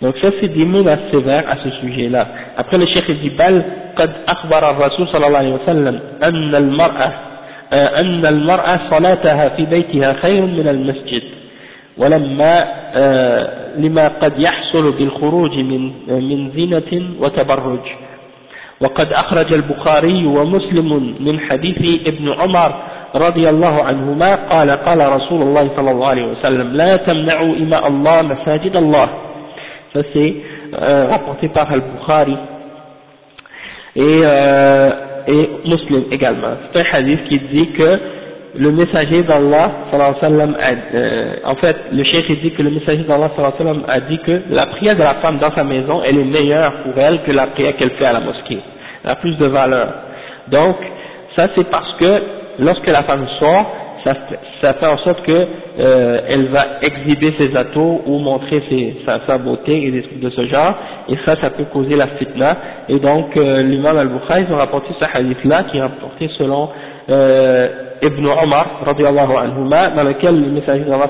Donc ça c'est des mots assez sévères à ce sujet-là. Après le cheikh dit bal قد أخبر الرسول صلى الله عليه وسلم أن المرأة أن المرأة صلاتها في بيتها خير من المسجد ولما لما قد يحصل بالخروج من من زينة وتبرج. وقد أخرج البخاري ومسلم من حديث ابن عمر رضي الله عنهما قال قال رسول الله صلى الله عليه وسلم لا تمنعوا إماء الله مساجد الله. Ça c'est euh, rapporté par Al-Bukhari et, euh, et Muslim également. C'est un hadith qui dit que le messager d'Allah euh, en fait le cheikh dit que le messager d'Allah a dit que la prière de la femme dans sa maison elle est meilleure pour elle que la prière qu'elle fait à la mosquée. Elle a plus de valeur. Donc ça c'est parce que lorsque la femme sort ça, ça fait en sorte que euh, elle va exhiber ses atouts ou montrer sa, beauté et des trucs de ce genre. Et ça ça peut causer la fitna. Et donc euh, l'imam al-Bukhari ils ont rapporté ce hadith là qui est rapporté selon euh, Ibn Omar dans lequel le messager d'Allah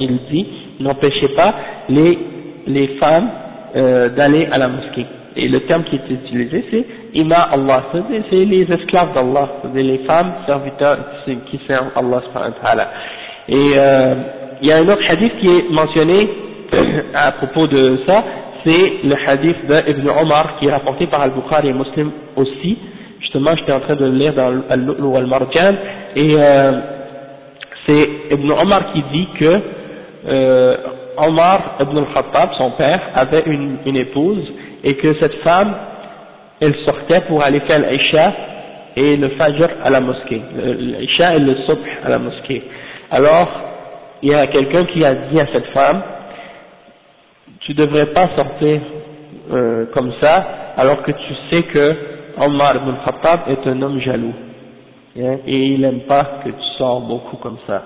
il dit n'empêchez pas les, les femmes euh, d'aller à la mosquée et le terme qui est utilisé c'est ima Allah c'est les esclaves d'Allah c'est les femmes serviteurs qui servent Allah et euh, il y a un autre hadith qui est mentionné <clears throat> à propos de ça c'est le hadith d'Ibn Omar qui est rapporté par Al-Bukhari et Muslim aussi. Justement j'étais en train de le lire dans Al-Lu'lu al-Marjan et euh, c'est Ibn Omar qui dit que euh, Omar ibn al-Khattab, son père, avait une, épouse et que cette femme, elle sortait pour aller faire l'Aïcha et le Fajr à la mosquée, l'Aïcha et le Subh à la mosquée. Alors, il y a quelqu'un qui a dit à cette femme, tu devrais pas sortir euh, comme ça, alors que tu sais que Omar ibn Khattab est un homme jaloux, hein, et il n'aime pas que tu sors beaucoup comme ça.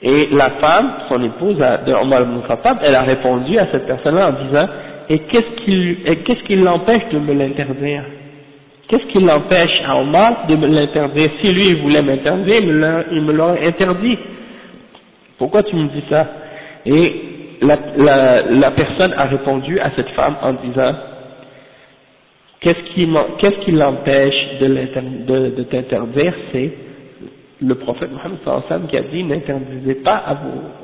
Et la femme, son épouse de Omar ibn elle a répondu à cette personne-là en disant, et qu'est-ce qui l'empêche de me l'interdire? Qu'est-ce qui l'empêche à Omar de me l'interdire Si lui il voulait m'interdire, il me l'aurait interdit. Pourquoi tu me dis ça? Et la, la, la, personne a répondu à cette femme en disant Qu'est-ce qui, l'empêche de, t'interdire? C'est le prophète Mohammed qui a dit n'interdisez pas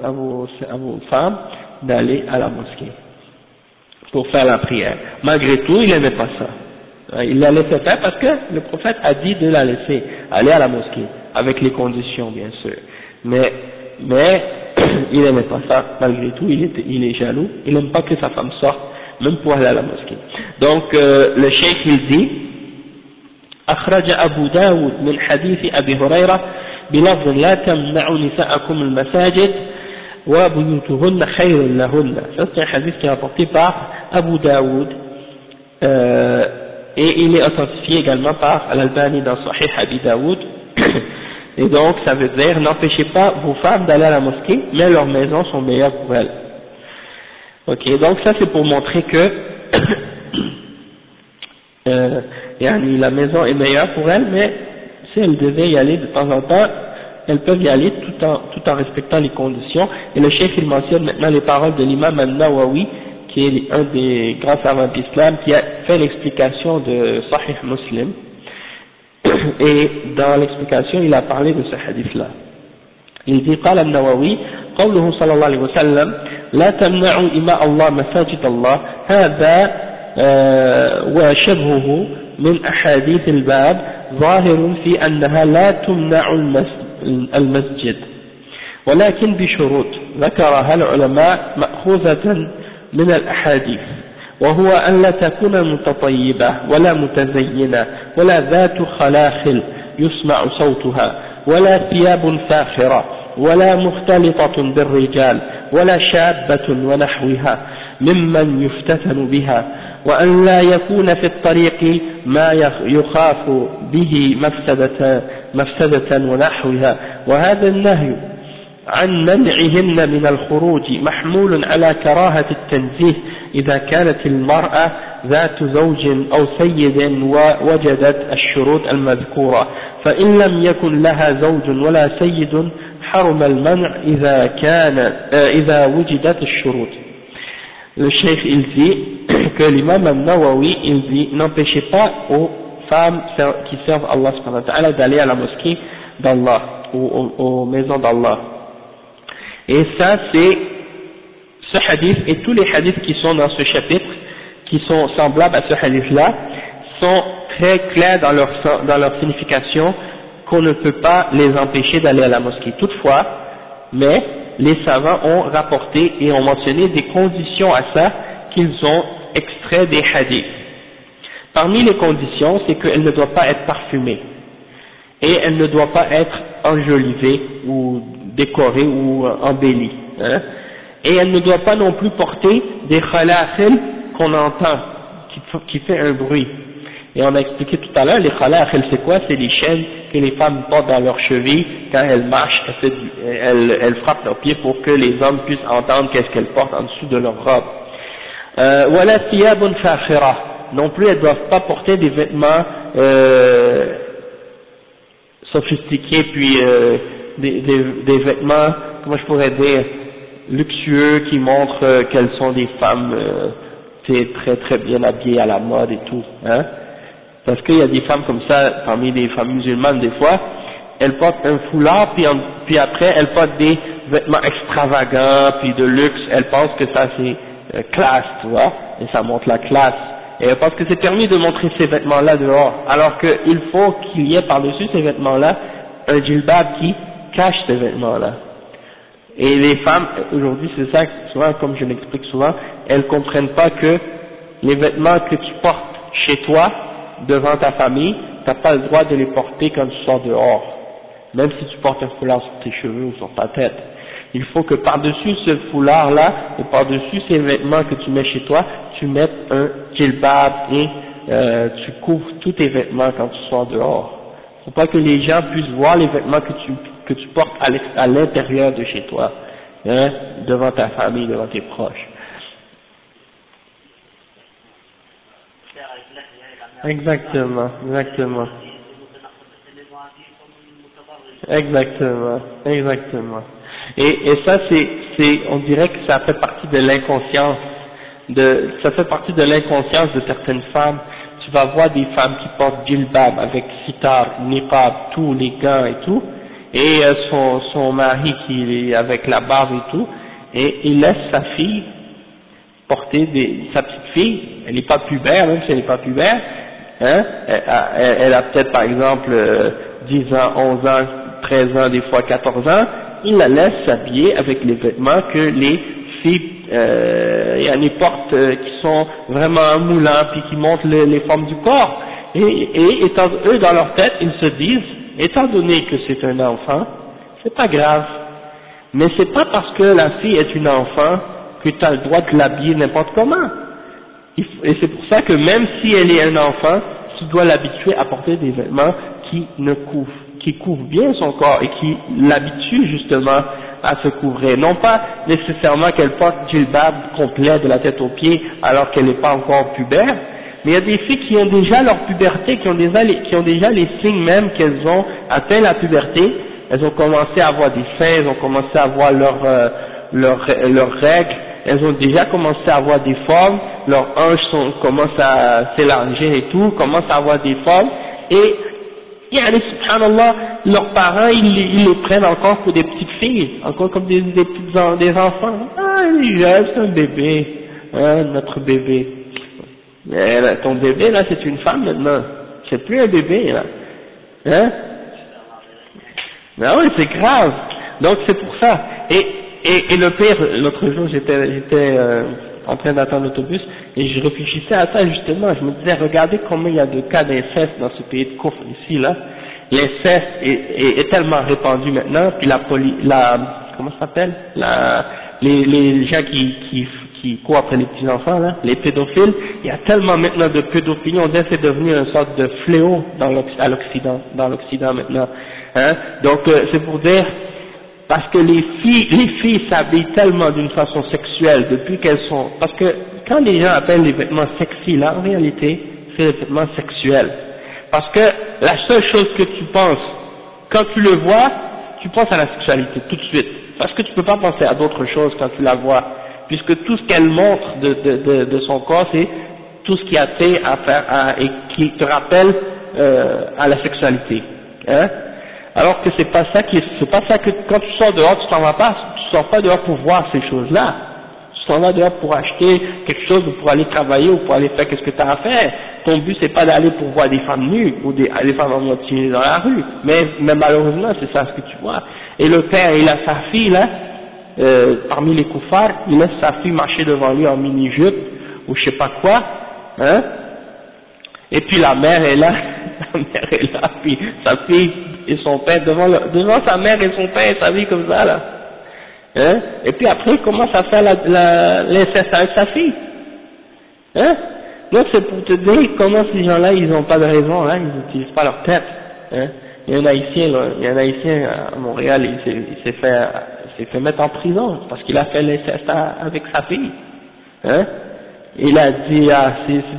à vos, à femmes d'aller à la mosquée pour faire la prière. Malgré tout, il n'aimait pas ça. Il la laissait faire parce que le prophète a dit de la laisser aller à la mosquée, avec les conditions bien sûr. Mais, <clears throat> il n'aimait pas ça, malgré tout, il, était, il est jaloux, il n'aime pas que sa femme sorte, même pour aller à la mosquée. Donc euh, le cheikh il dit, أخرج أبو داود من حديث أبي هريرة بلفظ لا تمنعوا نساءكم المساجد وبيوتهن خير لهن ça c'est un hadith qui est rapporté par Abu Daoud euh, et il est authentifié également par Al-Albani dans Sahih Abi Daoud <coughs> et donc ça veut dire n'empêchez pas vos femmes d'aller à la mosquée mais leurs maisons sont meilleures pour elles ok donc ça c'est pour montrer que <coughs> euh, la maison est meilleure pour elles mais si elles devaient y aller de temps en temps elles peuvent y aller tout en, tout en respectant les conditions. Et le chef il mentionne maintenant les paroles de l'imam al-Nawawi, qui est un des grands savants d'islam, qui a fait l'explication de Sahih Muslim. <coughs> Et dans l'explication, il a parlé de ce hadith-là. Il dit, قال النووي قوله صلى الله عليه وسلم لا تمنعوا إماء الله مساجد الله. هذا وشبهه من أحاديث الباب ظاهر في أنها لا تمنع المسجد المسجد. ولكن بشروط. ذكرها العلماء مأخوذة من الأحاديث وهو أن لا تكون متطيبة ولا متزينة ولا ذات خلاخل يسمع صوتها ولا ثياب فاخرة. ولا مختلطة بالرجال ولا شابة ونحوها ممن يفتتن بها وأن لا يكون في الطريق ما يخاف به مفسدة, مفسدة ونحوها. وهذا النهي عن منعهن من الخروج محمول على كراهة التنزيه إذا كانت المرأة ذات زوج أو سيد ووجدت الشروط المذكورة فإن لم يكن لها زوج ولا سيد حرم المنع إذا كان إذا وجدت الشروط le cheikh il dit que l'imam al-Nawawi il dit n'empêchez pas aux femmes qui servent Allah d'aller à la mosquée d'Allah ou aux, maisons d'Allah et ça c'est ce hadith et tous les hadiths qui sont dans ce chapitre qui sont semblables à ce hadith là sont très clairs dans leur, dans leur signification qu'on ne peut pas les empêcher d'aller à la mosquée toutefois mais les savants ont rapporté et ont mentionné des conditions à ça qu'ils ont extrait des hadiths. Parmi les conditions, c'est qu'elle ne doit pas être parfumée et elle ne doit pas être enjolivée ou décorée ou embellie. Hein. Et elle ne doit pas non plus porter des khala'il qu'on entend, qui, qui fait un bruit. Et on a expliqué tout à l'heure, les khala'il c'est quoi? C'est les chaînes que les femmes portent dans leurs chevilles quand elles marchent, elles, elles, frappent leurs pieds pour que les hommes puissent entendre qu'est-ce qu'elles portent en dessous de leur robe. Euh, voilà thiyabun fakhira. Non plus, elles ne doivent pas porter des vêtements euh, sophistiqués, puis euh, des, des, des, vêtements, comment je pourrais dire, luxueux, qui montrent euh, qu'elles sont des femmes euh, très très bien habillées à la mode et tout. Hein parce qu'il y a des femmes comme ça, parmi les femmes musulmanes des fois, elles portent un foulard, puis, puis après elles portent des vêtements extravagants, puis de luxe, elles pensent que ça c'est euh, classe, tu vois, et ça montre la classe. Et elles pensent que c'est permis de montrer ces vêtements-là dehors, alors qu'il faut qu'il y ait par-dessus ces vêtements-là un djilbab qui cache ces vêtements-là. Et les femmes, aujourd'hui, c'est ça, souvent, comme je l'explique souvent, elles comprennent pas que les vêtements que tu portes chez toi, devant ta famille, tu n'as pas le droit de les porter quand tu sors dehors. Même si tu portes un foulard sur tes cheveux ou sur ta tête. Il faut que par-dessus ce foulard-là, et par-dessus ces vêtements que tu mets chez toi, tu mettes un djilbab et euh, tu couvres tous tes vêtements quand tu sors dehors. Faut pas que les gens puissent voir les vêtements que tu, que tu portes à l'intérieur de chez toi, hein, devant ta famille, devant tes proches. Exactement, exactement. Exactement, exactement. Et, et ça, c'est, on dirait que ça fait partie de l'inconscience, de, ça fait partie de l'inconscience de certaines femmes. Tu vas voir des femmes qui portent djilbab avec sitar, niqab, tous les gants et tout, et euh, son, son mari qui est avec la barbe et tout, et il laisse sa fille porter des, sa petite fille, elle n'est pas pubère, même si elle n'est pas pubère, hein, elle, a peut-être par exemple 10 euh, ans, 11 ans, 13 ans, des fois 14 ans, il la laisse s'habiller avec les vêtements que les filles euh, y a euh, qui sont vraiment moulants puis qui montrent les, formes du corps. Et, et étant, eux, dans leur tête, ils se disent, étant donné que c'est un enfant, c'est pas grave. Mais c'est pas parce que la fille est une enfant que tu as le droit de l'habiller n'importe comment. Et c'est pour ça que même si elle est un enfant, tu dois l'habituer à porter des vêtements qui ne couvrent qui couvre bien son corps et qui l'habitue justement à se couvrir. Non pas nécessairement qu'elle porte djilbab complet de la tête aux pieds alors qu'elle n'est pas encore pubère, mais il y a des filles qui ont déjà leur puberté, qui ont déjà les, qui ont déjà les signes même qu'elles ont atteint la puberté, elles ont commencé à avoir des seins, elles ont commencé à avoir leurs euh, leurs règles, elles ont déjà commencé à avoir des formes, leurs hanches sont, commencent à s'élargir et tout, commencent à avoir des formes, et yani, subhanallah, leurs parents, ils, ils, les prennent encore pour des petites filles, encore comme des, des, des enfants. Ah, il est c'est un bébé, hein, notre bébé. Là, ton bébé, là, c'est une femme maintenant. C'est plus un bébé, là. Hein? Ben oui, c'est grave. Donc c'est pour ça. Et, et, et le pire, l'autre jour, j'étais, j'étais euh, en train d'attendre l'autobus, et je réfléchissais à ça justement, je me disais, regardez combien il y a de cas d'inceste dans ce pays de coffre ici, là. L'inceste est, est, tellement répandu maintenant, puis la poli, la, comment ça s'appelle, la, les, les gens qui, qui, qui courent après les petits enfants, là, les pédophiles, il y a tellement maintenant de pédophilie, on dirait que c'est devenu une sorte de fléau dans l'Occident, dans l'Occident maintenant, hein. Donc, euh, c'est pour dire, parce que les filles, les filles s'habillent tellement d'une façon sexuelle depuis qu'elles sont, parce que quand les gens appellent les vêtements sexy, là, en réalité, c'est les vêtements sexuels. Parce que la seule chose que tu penses, quand tu le vois, tu penses à la sexualité tout de suite. Parce que tu ne peux pas penser à d'autres choses quand tu la vois. Puisque tout ce qu'elle montre de, de, son corps, c'est tout ce qui a fait à et qui te rappelle euh, à la sexualité. Hein. Alors que c'est pas ça qui c'est pas ça que quand tu sors dehors tu t'en vas pas tu sors pas dehors pour voir ces choses là tu t'en vas dehors pour acheter quelque chose ou pour aller travailler ou pour aller faire qu'est-ce que tu as à faire. Ton but c'est pas d'aller pour voir des femmes nues ou des, des femmes en moitié dans la rue. Mais, mais malheureusement c'est ça ce que tu vois. Et le père il a sa fille là euh, parmi les koufars il laisse sa fille marcher devant lui en mini-jupe ou je sais pas quoi hein et puis la mère est là <laughs> la mère est là puis sa fille et son père, devant, devant sa mère et son père, et sa vie comme ça, là. Hein et puis après, il commence à faire l'inceste avec sa fille. Hein Donc c'est pour te dire comment ces gens-là, ils n'ont pas de raison, hein, ils n'utilisent pas leur tête. Hein il y a un il y a un haïtien à Montréal, il s'est fait, s'est fait mettre en prison parce qu'il a fait l'inceste avec sa fille. Hein? Il a dit, ah,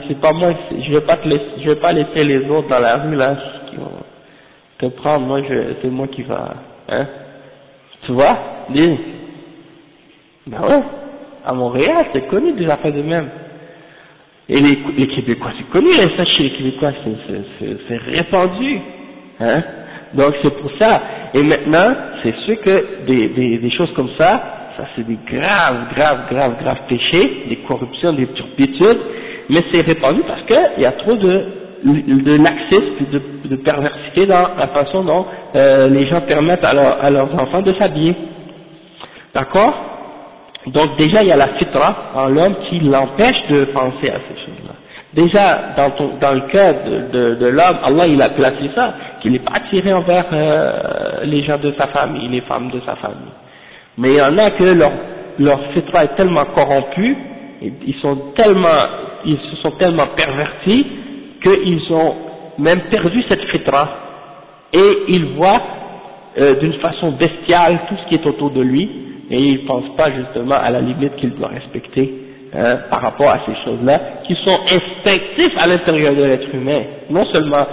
c'est pas moi, je vais pas te laisser, je vais pas laisser les autres dans la rue, là, qui vont, te prendre, moi c'est moi qui va, hein, tu vois, dis, ben ouais, à Montréal c'est connu des affaires de même, et les, les Québécois c'est connu, ça chez les Québécois c'est répandu, hein, donc c'est pour ça, et maintenant c'est sûr que des, des, des choses comme ça, ça c'est des graves, graves, graves, graves péchés, des corruptions, des turpitudes, mais c'est répandu parce qu'il y a trop de de laxisme, de, de perversité dans la façon dont euh, les gens permettent à, à, leurs enfants de s'habiller. D'accord? Donc déjà il y a la fitra en l'homme qui l'empêche de penser à ces choses-là. Déjà dans, dans le cœur de, de, l'homme, Allah il a placé ça, qu'il n'est pas attiré envers euh, les gens de sa famille, les femmes de sa famille. Mais il y en a que leur, leur fitra est tellement corrompu, ils sont tellement, ils se sont tellement pervertis qu'ils ont même perdu cette fitra et ils voient euh, d'une façon bestiale tout ce qui est autour de lui et ils ne pensent pas justement à la limite qu'il doit respecter hein, par rapport à ces choses-là qui sont instinctifs à l'intérieur de l'être humain, non seulement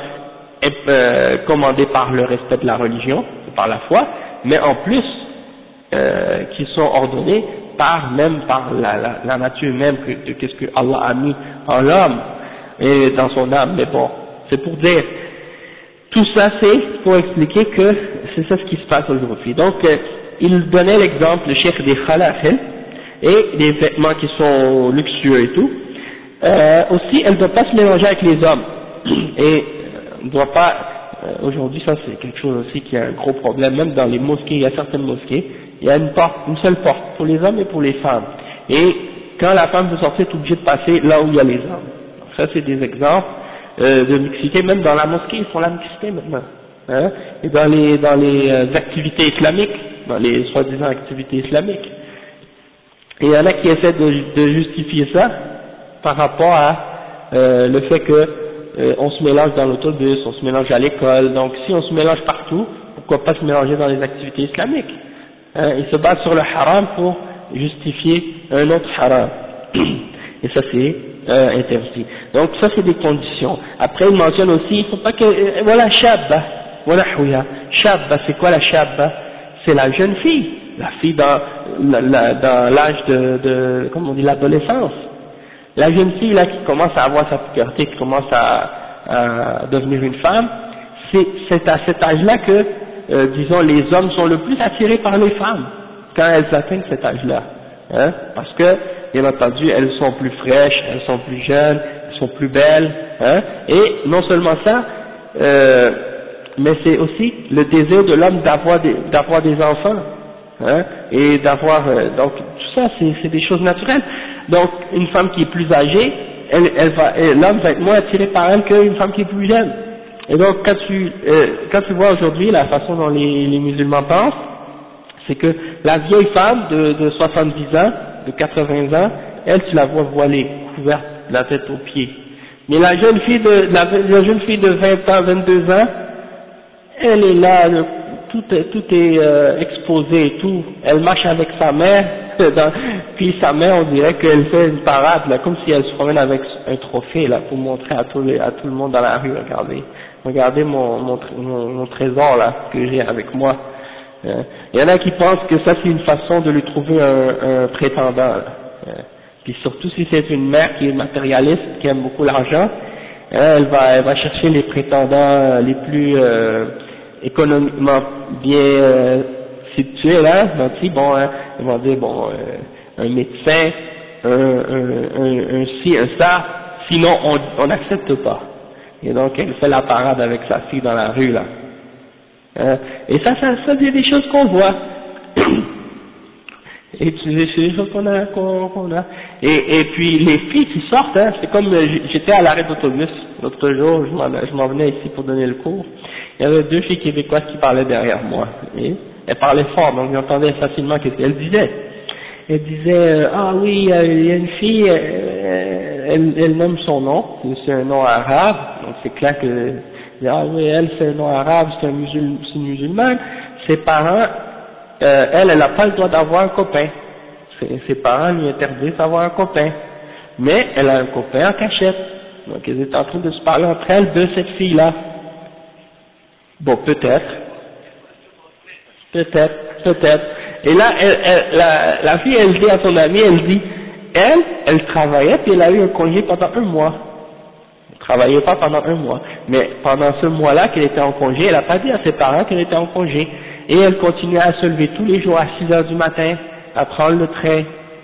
euh, commandés par le respect de la religion, par la foi, mais en plus euh, qui sont ordonnés par même par la, la, nature même de qu'est-ce que Allah a mis en l'homme et dans son âme. Mais bon, c'est pour dire tout ça, c'est pour expliquer que c'est ça ce qui se passe aujourd'hui. Donc, euh, il donnait l'exemple, le chef des khalafel, et des vêtements qui sont luxueux et tout. Euh, aussi, elle ne doit pas se mélanger avec les hommes. Et euh, ne doit pas, euh, aujourd'hui ça c'est quelque chose aussi qui est un gros problème, même dans les mosquées, il y a certaines mosquées, il y a une porte, une seule porte, pour les hommes et pour les femmes. Et quand la femme veut sortir, elle est obligée de passer là où il y a les hommes. ça c'est des exemples euh, de mixité, même dans la mosquée, ils font la mixité maintenant. Hein, et dans les, dans les euh, activités islamiques, dans les soi-disant activités islamiques. Et il y en a qui essaient de, justifier ça par rapport à euh, le fait que euh, on se mélange dans l'autobus, on se mélange à l'école, donc si on se mélange partout, pourquoi pas se mélanger dans les activités islamiques? Hein, Ils se basent sur le haram pour justifier un autre haram. Et ça c'est euh, interdit. Donc ça c'est des conditions. Après il mentionne aussi, il faut pas que, euh, voilà shabba, voilà houya. Shabba, c'est quoi la shabba? C'est la jeune fille, la fille dans, l'âge de, comment on dit, l'adolescence. La jeune fille là qui commence à avoir sa puberté, qui commence à, devenir une femme, c'est à cet âge-là que, euh, disons, les hommes sont le plus attirés par les femmes quand elles atteignent cet âge-là, hein, parce que bien entendu, elles sont plus fraîches, elles sont plus jeunes, elles sont plus belles, hein, et non seulement ça, euh, mais c'est aussi le désir de l'homme d'avoir des, des enfants, hein, et d'avoir, euh, donc tout ça c'est des choses naturelles. Donc une femme qui est plus âgée, elle, va, l'homme va être moins attiré par elle qu'une femme qui est plus jeune. Et donc quand tu, euh, quand tu vois aujourd'hui la façon dont les, musulmans pensent, c'est que la vieille femme de, de 70 ans, de 80 ans, elle, tu la vois voilée, couverte de la tête aux pieds. Mais la jeune fille de, la, jeune fille de 20 ans, 22 ans, elle est là, tout est, tout est euh, exposé et tout. Elle marche avec sa mère, <laughs> puis sa mère, on dirait qu'elle fait une parade, là, comme si elle se promène avec un trophée, là, pour montrer à tout, le monde dans la rue, regardez, regardez mon, mon, mon trésor, là, que j'ai avec moi. Hein. Il y en a qui pensent que ça c'est une façon de lui trouver un, un prétendant. Hein. Puis surtout si c'est une mère qui est matérialiste, qui aime beaucoup l'argent, elle va, elle va chercher les prétendants les plus euh, économiquement bien euh, situés là. Donc si bon, hein, ils vont dire bon, euh, un médecin, un, un, un, un ci, un ça, sinon on n'accepte pas. Et donc elle fait la parade avec sa fille dans la rue là. Hein? et ça, ça, ça c'est des choses qu'on voit. <coughs> et c'est des choses qu'on a, qu'on a. Et, et puis les filles qui sortent, hein, c'est comme euh, j'étais à l'arrêt d'autobus l'autre jour, je m'en venais ici pour donner le cours. Il y avait deux filles québécoises qui parlaient derrière moi. Et elles parlaient fort, donc j'entendais facilement ce qu'elles disaient. Elle disait euh, ah oui, il y a une fille, euh, elle, elle nomme son nom, c'est un nom arabe, donc c'est clair que ah oui, elle c'est un nom arabe, c'est un musulman, une musulmane, ses parents, euh, elle, elle n'a pas le droit d'avoir un copain. Ses, parents lui interdisent d'avoir un copain. Mais elle a un copain en cachette. Donc ils étaient en train de se parler entre elles de cette fille-là. Bon, peut-être. Peut-être, peut-être. Et là, elle, la, la fille, elle dit à son amie, elle dit, elle, elle travaillait, puis elle a eu un congé pendant un mois travaillait pas pendant un mois. Mais pendant ce mois-là qu'elle était en congé, elle n'a pas dit à ses parents qu'elle était en congé. Et elle continuait à se lever tous les jours à 6 heures du matin, à prendre le train,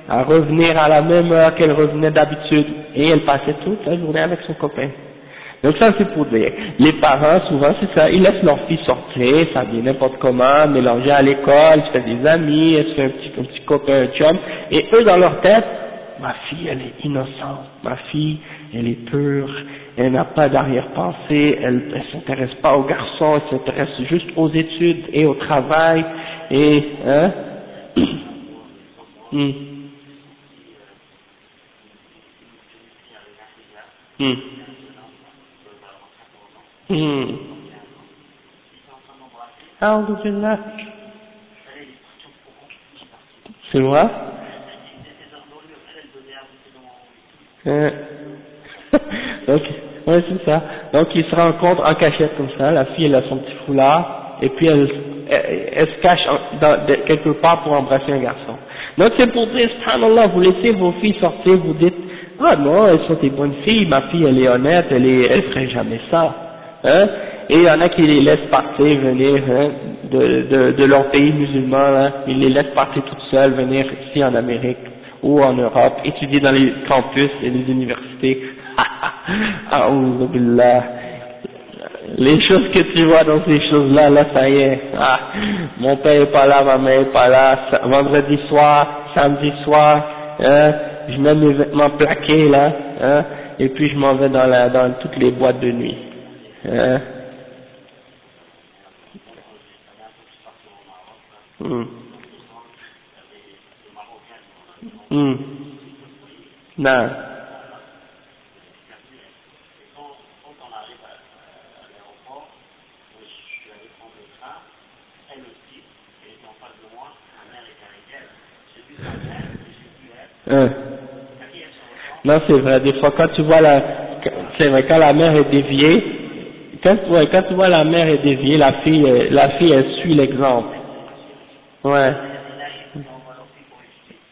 à revenir à la même heure qu'elle revenait d'habitude. Et elle passait toute la journée avec son copain. Donc ça c'est pour dire, les parents souvent c'est ça, ils laissent leur fille sortir, ça vient n'importe comment, mélanger à l'école, se fait des amis, se fait un petit, un petit copain, un chum, et eux dans leur tête, ma fille elle est innocente, ma fille elle est pure, elle n'a pas d'arrière-pensée, elle ne s'intéresse pas aux garçons, elle s'intéresse juste aux études et au travail, et, hein, <clears throat> hmm. Hmm. Hmm. Alhamdulillah. C'est vrai hein. Donc, ouais, c'est ça. Donc, ils se rencontrent en cachette comme ça. La fille, elle a son petit foulard, et puis elle, se cache quelque part pour embrasser un garçon. Donc, c'est pour dire, subhanallah, vous laissez vos filles sortir, vous dites, ah non, elles sont des bonnes filles, ma fille, elle est honnête, elle est, elle ferait jamais ça. Hein? Et il y en a qui les laissent partir, venir hein, de, de, leur pays musulman, hein, ils les laissent partir toutes seules, venir ici en Amérique ou en Europe, étudier dans les campus et les universités. <laughs> les choses que tu vois dans ces choses-là, là ça y est, ah, mon père est pas là, ma mère est pas là, vendredi soir, samedi soir, hein, je mets mes vêtements plaqués là, hein, et puis je m'en vais dans, la, dans toutes les boîtes de nuit. Hmm. Non. Hein. Non, c'est vrai, des fois quand tu vois la, c'est vrai, quand la mère est déviée, quand, ouais, quand tu vois la mère est déviée, la fille, la fille elle suit l'exemple. Ouais.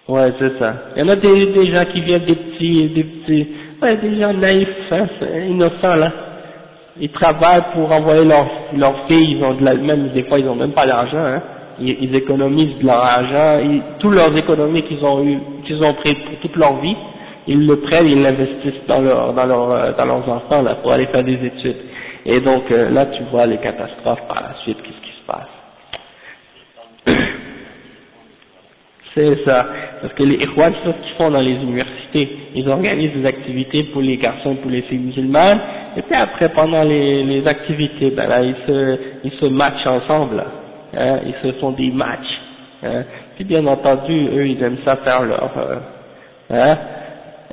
Ouais, c'est ça. Il y en a des, des gens qui viennent des petits, des petits, ouais, des gens naïfs, hein, innocents là. Ils travaillent pour envoyer leurs leur filles, ils ont de la, même des fois ils ont même pas d'argent, hein. Ils, économisent de leur argent, ils, tous leurs économies qu'ils ont eu, qu'ils ont pris pour toute leur vie, ils le prennent, ils l'investissent dans leur, dans leur, dans leurs enfants là pour aller faire des études. Et donc euh, là tu vois les catastrophes par la suite, qu'est-ce qui se passe? <coughs> C'est ça. Parce que les Ikhwan, c'est ce qu'ils font dans les universités. Ils organisent des activités pour les garçons pour les filles musulmanes. Et puis après, pendant les, les activités, ben là, ils se, ils se matchent ensemble. Hein, ils se font des matchs. Hein. Puis bien entendu, eux, ils aiment ça faire leur... Euh, hein,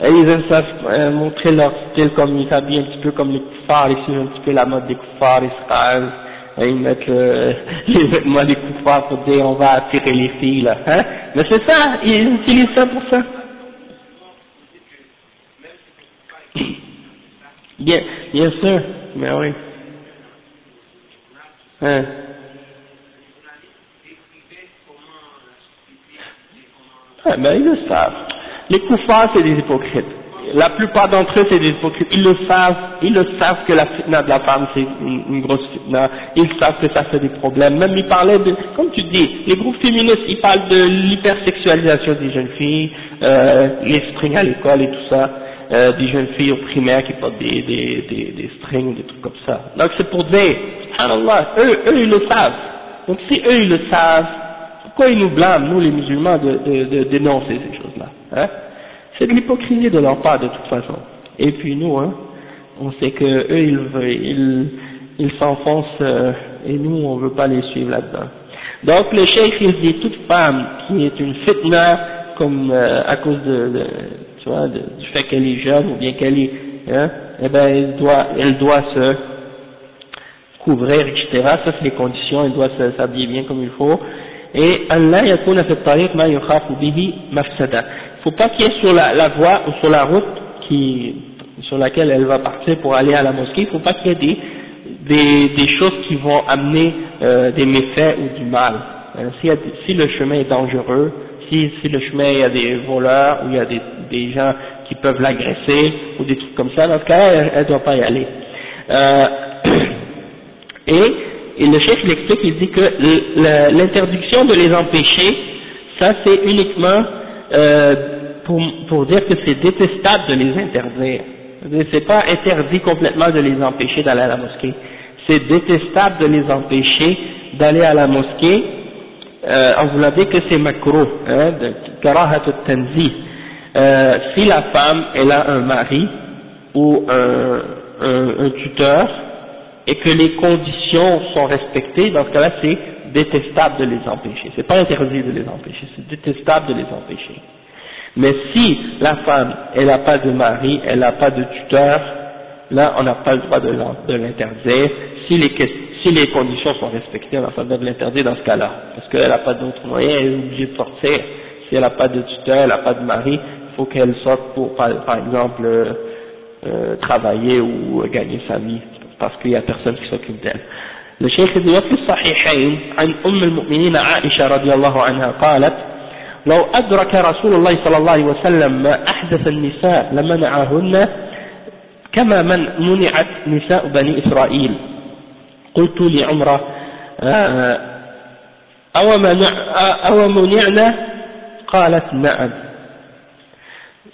et ils ça euh, montrer leur style comme ils s'habillent un petit peu comme les koufars, ils suivent un petit peu la mode des se rasent, et ils mettent euh, <laughs> les vêtements des koufars pour dire on va attirer les filles là. Hein Mais c'est ça, ils utilisent ça pour ça. <coughs> Bien, bien sûr, mais oui. Hein. Ah, ben ils le savent. Les koufars, c'est des hypocrites. La plupart d'entre eux, c'est des hypocrites. Ils le savent. Ils le savent que la fitna de la femme, c'est une, grosse fitna. Ils savent que ça fait des problèmes. Même ils parlaient de, comme tu dis, les groupes féministes, ils parlent de l'hypersexualisation des jeunes filles, euh, les strings à l'école et tout ça, euh, des jeunes filles au primaire qui portent des, des, des, des strings, des trucs comme ça. Donc c'est pour dire, subhanallah, eux, eux ils le savent. Donc si eux ils le savent, pourquoi ils nous blâment, nous les musulmans, de, dénoncer ces choses-là hein? C'est de l'hypocrisie de leur part de toute façon. Et puis nous, hein, on sait que eux ils s'enfoncent euh, et nous on veut pas les suivre là-dedans. Donc le cheikh il dit toute femme qui est une fitna comme euh, à cause de, tu vois, du fait qu'elle est jeune ou bien qu'elle est, hein, eh ben elle doit, elle doit se couvrir, etc. Ça c'est les conditions, elle doit s'habiller bien comme il faut et Allah yakuna fi tariq ma bihi mafsada. Faut pas qu'il y ait sur la, la, voie ou sur la route qui, sur laquelle elle va partir pour aller à la mosquée, il faut pas qu'il y ait des, des, des, choses qui vont amener euh, des méfaits ou du mal. Euh, si, le chemin est dangereux, si, si le chemin il y a des voleurs ou il y a des, des gens qui peuvent l'agresser ou des trucs comme ça, dans ce cas-là, elle ne doit pas y aller. Euh, <clears throat> et et le chef il explique, il dit que l'interdiction de les empêcher, ça c'est uniquement euh, pour, pour, dire que c'est détestable de les interdire. C'est pas interdit complètement de les empêcher d'aller à la mosquée. C'est détestable de les empêcher d'aller à la mosquée euh, vous l'a que c'est makro, hein. Euh, si la femme elle a un mari ou un, un, un tuteur et que les conditions sont respectées, dans ce cas-là c'est détestable de les empêcher. C'est pas interdit de les empêcher, c'est détestable de les empêcher. Mais si la femme elle n'a pas de mari, elle n'a pas de tuteur, là on n'a pas le droit de l'interdire. Si les, conditions sont respectées, on va de l'interdire dans ce cas-là, parce qu'elle n'a pas d'autre moyen, elle est obligée de sortir. Si elle n'a pas de tuteur, elle n'a pas de mari, il faut qu'elle sorte pour, par, exemple, euh, euh, travailler ou gagner sa vie, parce qu'il n'y a personne qui s'occupe d'elle. Le cheikh وفي الصحيحين عن أم المؤمنين عائشة رضي الله عنها قالت لو أدرك رسول الله صلى الله عليه وسلم ما أحدث النساء لمنعهن كما من منعت نساء بني إسرائيل. قلت لعمرة أو منعنا؟ قالت نعم.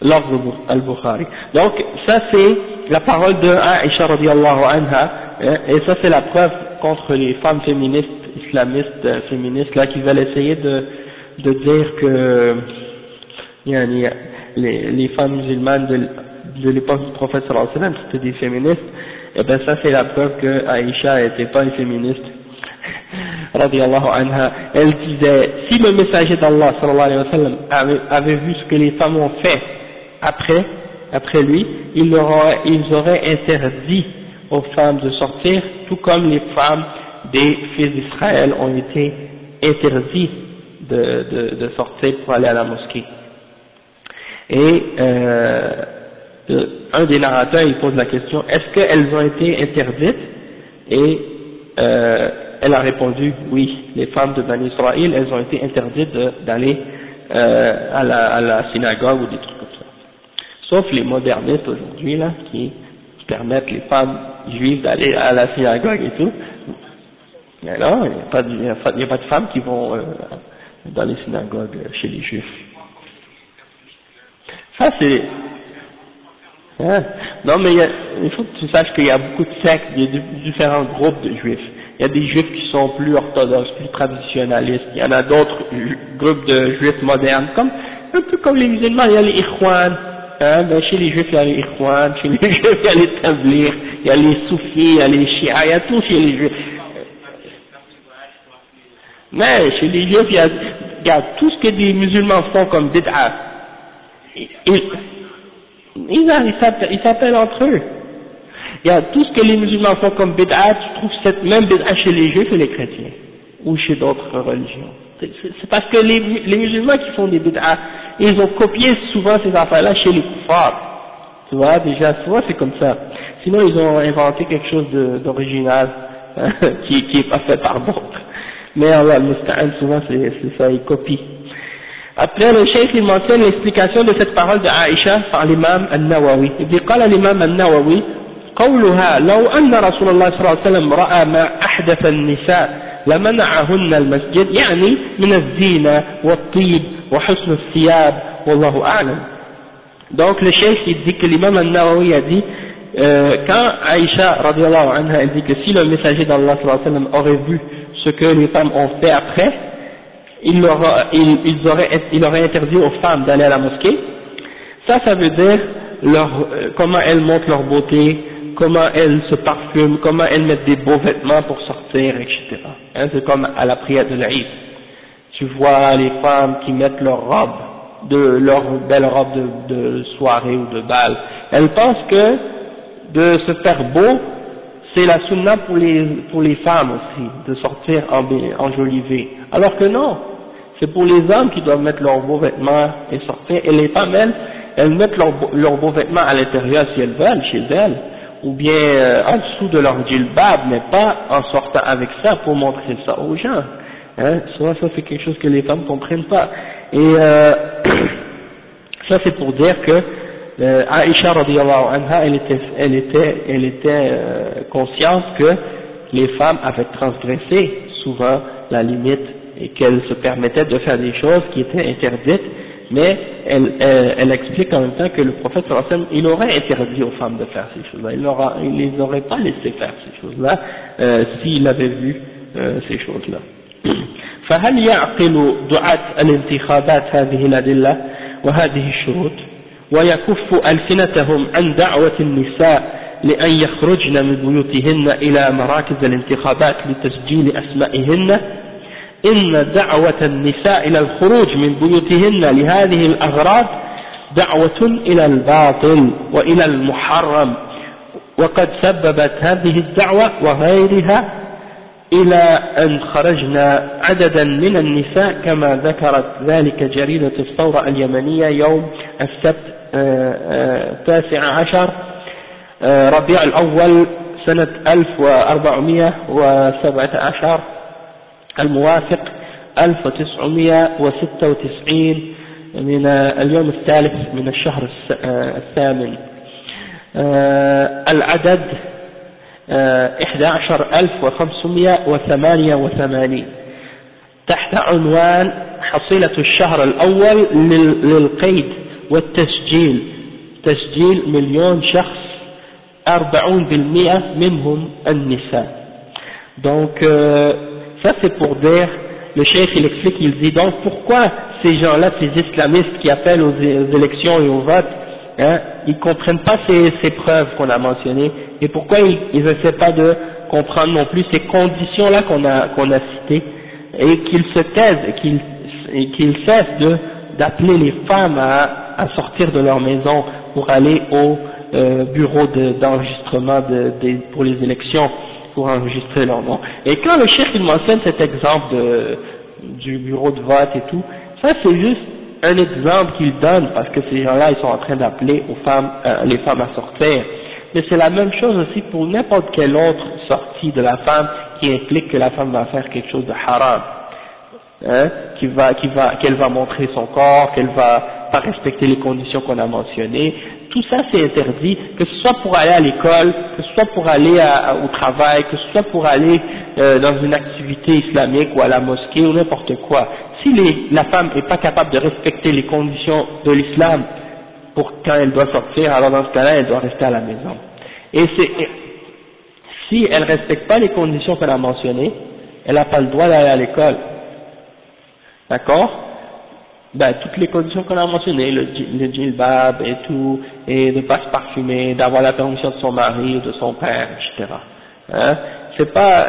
لفظ البخاري. Donc ça c'est la parole de Aisha radiallahu anha et ça c'est la preuve contre les femmes féministes islamistes féministes là qui veulent essayer de dire que les, les femmes musulmanes de, l'époque du prophète sallallahu alayhi wa sallam c'était des féministes. Et eh bien ça c'est la preuve que Aïcha n'était pas une féministe, <laughs> anha, elle disait, si le messager d'Allah sallallahu alayhi wa sallam avait, vu ce que les femmes ont fait après, après lui, ils auraient, ils auraient interdit aux femmes de sortir, tout comme les femmes des fils d'Israël ont été interdites de, de, sortir pour aller à la mosquée. Et euh, euh, un des narrateurs il pose la question est-ce qu'elles ont été interdites? Et euh, elle a répondu oui les femmes de Bani Israël elles ont été interdites d'aller à, la, à la synagogue ou des trucs comme ça sauf les modernistes aujourd'hui là qui permettent les femmes juives d'aller à la synagogue et tout mais non il n'y a, pas de, femmes qui vont euh, dans les synagogues chez les juifs ça c'est Hein? Non, mais il, faut que tu saches qu'il y a beaucoup de sectes, il y a différents groupes de juifs. Il y a des juifs qui sont plus orthodoxes, plus traditionnalistes. Il y en a d'autres groupes de juifs modernes, comme un peu comme les musulmans. Il y a les Ikhwan. Hein? Ben, chez les juifs, il y a les Ikhwan. Chez les <laughs> juifs, il y a les Tablir. Il y a les Soufis, il y a les Shia. Il y a tout chez les juifs. Mais chez les juifs, il y a, tout ce que des musulmans font comme bid'a. Ils s'appellent entre eux. Il y a tout ce que les musulmans font comme bid'a, tu trouves cette même bid'a chez les juifs et les chrétiens, ou chez d'autres religions. C'est parce que les, les, musulmans qui font des bid'a, ils ont copié souvent ces affaires-là chez les kuffars. Tu vois, déjà, souvent c'est comme ça. Sinon, ils ont inventé quelque chose d'original, hein, <laughs> qui, qui est pas fait par d'autres. Mais Allah, souvent c'est ça, ils copient. Après, le cheikh, il mentionne l'explication de cette parole de Aïcha par l'imam al-Nawawi. Il dit, قال الإمام النووي قولها لو أن رسول الله صلى الله عليه وسلم رأى ما أحدث النساء لمنعهن المسجد يعني من الزينة والطيب وحسن الثياب والله أعلم donc le cheikh il dit que l'imam al-Nawawi a dit euh, quand Aïcha radiallahu anha elle dit que si le messager d'Allah sallallahu alayhi wa sallam aurait vu ce que les femmes ont fait après il, aurait interdit aux femmes d'aller à la mosquée, ça, ça veut dire leur, euh, comment elles montrent leur beauté, comment elles se parfument, comment elles mettent des beaux vêtements pour sortir, etc. Hein, c'est comme à la prière de l'Aïd. Tu vois les femmes qui mettent leur robe, de leur belle robe de, soirée ou de bal. Elles pensent que de se faire beau, c'est la sunna pour les, pour les femmes aussi, de sortir en, enjolivées. Alors que non, c'est pour les hommes qui doivent mettre leurs beaux vêtements et sortir, et les femmes, elles, elles mettent leurs, beaux vêtements à l'intérieur si elles veulent, chez elles, ou bien euh, en dessous de leur djilbab, mais pas en sortant avec ça pour montrer ça aux gens. Hein, ça, ça c'est quelque chose que les femmes comprennent pas. Et euh, <clears throat> ça c'est pour dire que euh, Aïcha anha, elle était, elle était, elle était euh, consciente que les femmes avaient transgressé souvent la limite et qu'elles se permettaient de faire des choses qui étaient interdites mais elle, elle, explique en même temps que le prophète il aurait interdit aux femmes de faire ces choses-là, il, il les aurait pas laissé faire ces choses-là euh, s'il avait vu euh, ces choses-là. فهل يعقل دعاة الانتخابات هذه الأدلة وهذه الشروط؟ ويكف ألسنتهم عن دعوة النساء لأن يخرجن من بيوتهن إلى مراكز الانتخابات لتسجيل أسمائهن؟ إن دعوة النساء إلى الخروج من بيوتهن لهذه الأغراض دعوة إلى الباطل وإلى المحرم وقد سببت هذه الدعوة وغيرها إلى أن خرجنا عددا من النساء كما ذكرت ذلك جريدة الثورة اليمنية يوم السبت التاسع آه، آه، عشر آه، ربيع الأول سنة 1417 الموافق 1996 من اليوم الثالث من الشهر الثامن. العدد 11588 تحت عنوان حصيلة الشهر الأول للقيد والتسجيل تسجيل مليون شخص 40% منهم النساء donc euh, ça c'est pour dire le chef il explique il dit donc pourquoi ces gens-là ces islamistes qui appellent aux, aux élections et au vote hein, ils comprennent pas ces, ces preuves qu'on a mentionnées et pourquoi ils n'essaient pas de comprendre non plus ces conditions-là qu'on a, qu'on a citées et qu'ils se taisent et qu'ils cessent d'appeler les femmes à, à, sortir de leur maison pour aller au euh, bureau d'enregistrement de, de, pour les élections pour enregistrer leur nom. Et quand le chef il mentionne cet exemple de, du bureau de vote et tout, ça c'est juste un exemple qu'il donne parce que ces gens-là ils sont en train d'appeler aux femmes, euh, les femmes à sortir. Mais c'est la même chose aussi pour n'importe quelle autre sortie de la femme qui implique que la femme va faire quelque chose de haram, hein, qui va, qui va, qu'elle va montrer son corps, qu'elle va pas respecter les conditions qu'on a mentionnées. Tout ça c'est interdit, que ce soit pour aller à l'école, que ce soit pour aller au travail, que ce soit pour aller euh, dans une activité islamique ou à la mosquée ou n'importe quoi si la femme n'est pas capable de respecter les conditions de l'islam pour quand elle doit sortir, alors dans ce cas-là, elle doit rester à la maison. Et, si elle ne respecte pas les conditions qu'elle a mentionnées, elle n'a pas le droit d'aller à l'école. D'accord? Ben, toutes les conditions qu'on a mentionnées, le, le et tout, et de ne pas se parfumer, d'avoir la permission de son mari ou de son père, etc. Hein? C'est pas,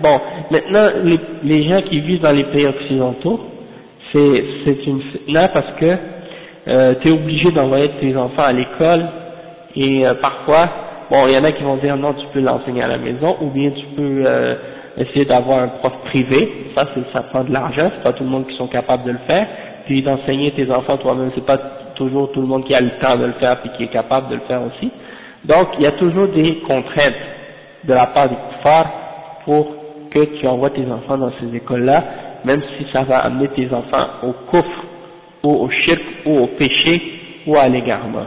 bon, maintenant, les, les, gens qui vivent dans les pays occidentaux, c'est, c'est une, là parce que euh, tu es obligé d'envoyer tes enfants à l'école et euh, parfois, bon, il y en a qui vont dire non, tu peux l'enseigner à la maison ou bien tu peux euh, essayer d'avoir un prof privé, ça c'est, ça prend de l'argent, c'est pas tout le monde qui sont capables de le faire, puis d'enseigner tes enfants toi-même, c'est pas toujours tout le monde qui a le temps de le faire puis qui est capable de le faire aussi. Donc il y a toujours des contraintes de la part des koufars pour que tu envoies tes enfants dans ces écoles-là, même si ça va amener tes enfants au coffre, ou au shirk, ou au péché, ou à l'égarement.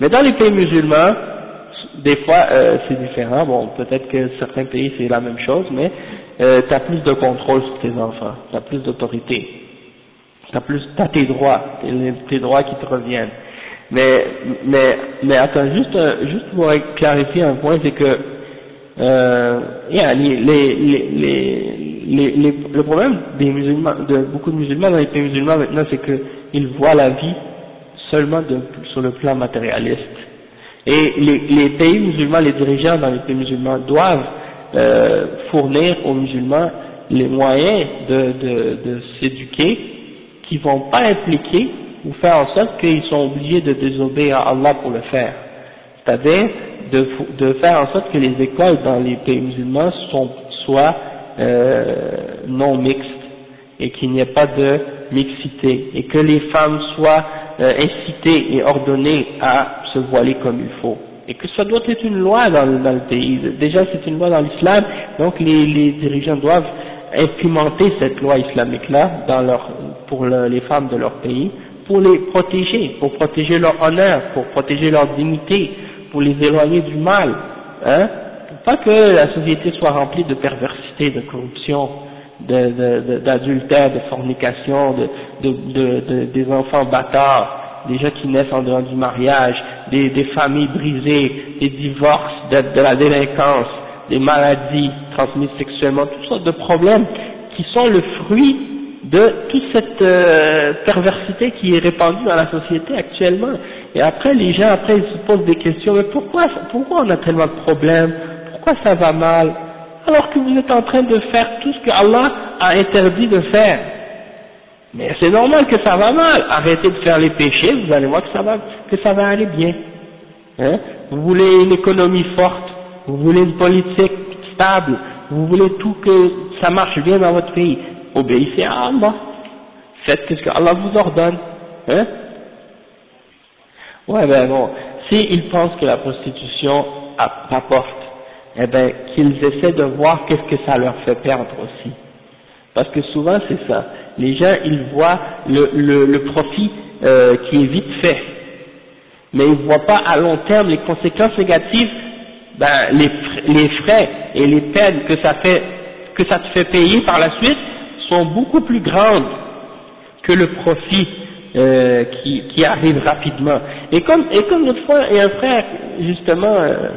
Mais dans les pays musulmans, des fois euh, c'est différent, bon peut-être que certains pays c'est la même chose, mais euh, tu as plus de contrôle sur tes enfants, tu as plus d'autorité, tu as as tes droits, tes droits qui te reviennent. Mais, mais, attends, juste, euh, juste pour clarifier un point, c'est que euh, les, le problème des musulmans, de beaucoup de musulmans dans les pays musulmans maintenant, c'est qu'ils voient la vie seulement sur le plan matérialiste. Et les, pays musulmans, les dirigeants dans les pays musulmans doivent euh, fournir aux musulmans les moyens de, de, de s'éduquer qui vont pas impliquer ou faire en sorte qu'ils sont obligés de désobéir à Allah pour le faire. C'est-à-dire de, de, faire en sorte que les écoles dans les pays musulmans sont, soient euh, non mixtes et qu'il n'y ait pas de mixité et que les femmes soient euh, incitées et ordonnées à se voiler comme il faut. Et que ça doit être une loi dans, dans le pays. Déjà c'est une loi dans l'islam, donc les, les, dirigeants doivent implémenter cette loi islamique-là pour les femmes de leur pays pour les protéger, pour protéger leur honneur, pour protéger leur dignité, pour les éloigner du mal, hein, pas que la société soit remplie de perversité, de corruption, d'adultère, de, fornication, de, de, des enfants bâtards, des gens qui naissent en dehors du mariage, des, des familles brisées, des divorces, de, la délinquance, des maladies transmises sexuellement, toutes sortes de problèmes qui sont le fruit de toute cette euh, perversité qui est répandue dans la société actuellement. Et après, les gens, après, ils se posent des questions, mais pourquoi, pourquoi on a tellement de problèmes? Pourquoi ça va mal? Alors que vous êtes en train de faire tout ce que Allah a interdit de faire. Mais c'est normal que ça va mal. Arrêtez de faire les péchés, vous allez voir que ça va, que ça va aller bien. Hein? Vous voulez une économie forte, vous voulez une politique stable, vous voulez tout que ça marche bien dans votre pays. Obéissez à Allah. Faites ce que Allah vous ordonne. Hein? Ouais, ben bon, s'ils pensent que la prostitution apporte, eh ben, qu'ils essaient de voir qu'est-ce que ça leur fait perdre aussi. Parce que souvent c'est ça. Les gens, ils voient le, le, le profit euh, qui est vite fait, mais ils ne voient pas à long terme les conséquences négatives, ben, les, les frais et les peines que ça fait, que ça te fait payer par la suite sont beaucoup plus grandes que le profit euh, qui, qui arrive rapidement. Et comme, et comme l'autre fois, a un frère, justement, euh,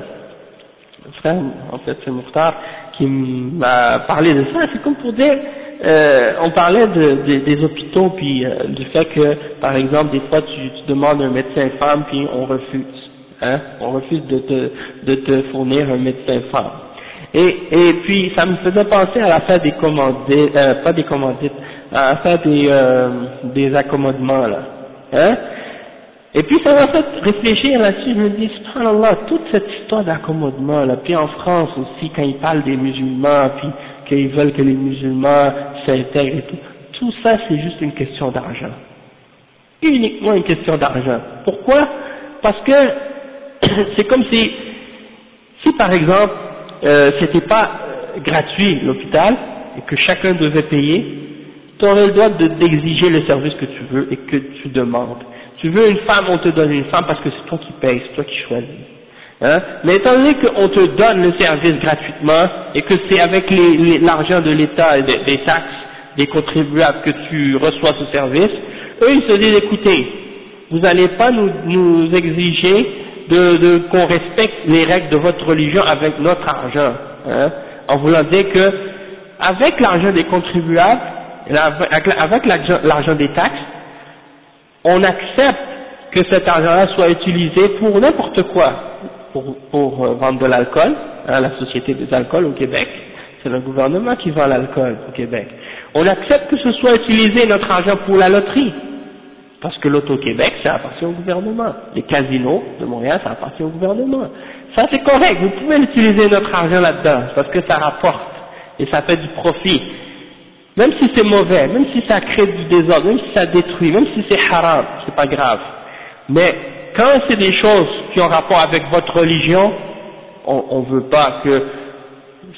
en fait c'est Mourtar, qui m'a parlé de ça, c'est comme pour dire, euh, on parlait de, des hôpitaux, puis euh, du fait que, par exemple, des fois tu, demandes un médecin femme, puis on refuse, hein, on refuse de te, de te fournir un médecin femme. Et, et puis ça me faisait penser à l'affaire des commandites, euh, pas des commandites, à faire des, euh, des accommodements là. Hein et puis ça m'a fait réfléchir là-dessus, je me dis, subhanallah, toute cette histoire d'accommodement là, puis en France aussi, quand ils parlent des musulmans, puis qu'ils veulent que les musulmans s'intègrent et tout, tout ça c'est juste une question d'argent. Uniquement une question d'argent. Pourquoi? Parce que <coughs> c'est comme si, si par exemple, euh, c'était pas gratuit l'hôpital, et que chacun devait payer, tu aurais le droit d'exiger le service que tu veux et que tu demandes. Tu veux une femme, on te donne une femme parce que c'est toi qui payes, c'est toi qui choisis. Hein? Mais étant donné qu'on te donne le service gratuitement et que c'est avec l'argent de l'État et des, taxes des contribuables que tu reçois ce service, eux ils se disent écoutez, vous n'allez pas nous, nous exiger de, de qu'on respecte les règles de votre religion avec notre argent, hein, en voulant dire que avec l'argent des contribuables, avec l'argent des taxes, on accepte que cet argent-là soit utilisé pour n'importe quoi, pour, euh, vendre de l'alcool, hein, la société des alcools au Québec, c'est le gouvernement qui vend l'alcool au Québec. On accepte que ce soit utilisé notre argent pour la loterie, parce que l'Auto-Québec, ça appartient au gouvernement. Les casinos de Montréal, ça appartient au gouvernement. Ça c'est correct, vous pouvez utiliser notre argent là-dedans, parce que ça rapporte, et ça fait du profit même si c'est mauvais, même si ça crée du désordre, même si ça détruit, même si c'est haram, c'est pas grave. Mais quand c'est des choses qui ont rapport avec votre religion, on ne veut pas que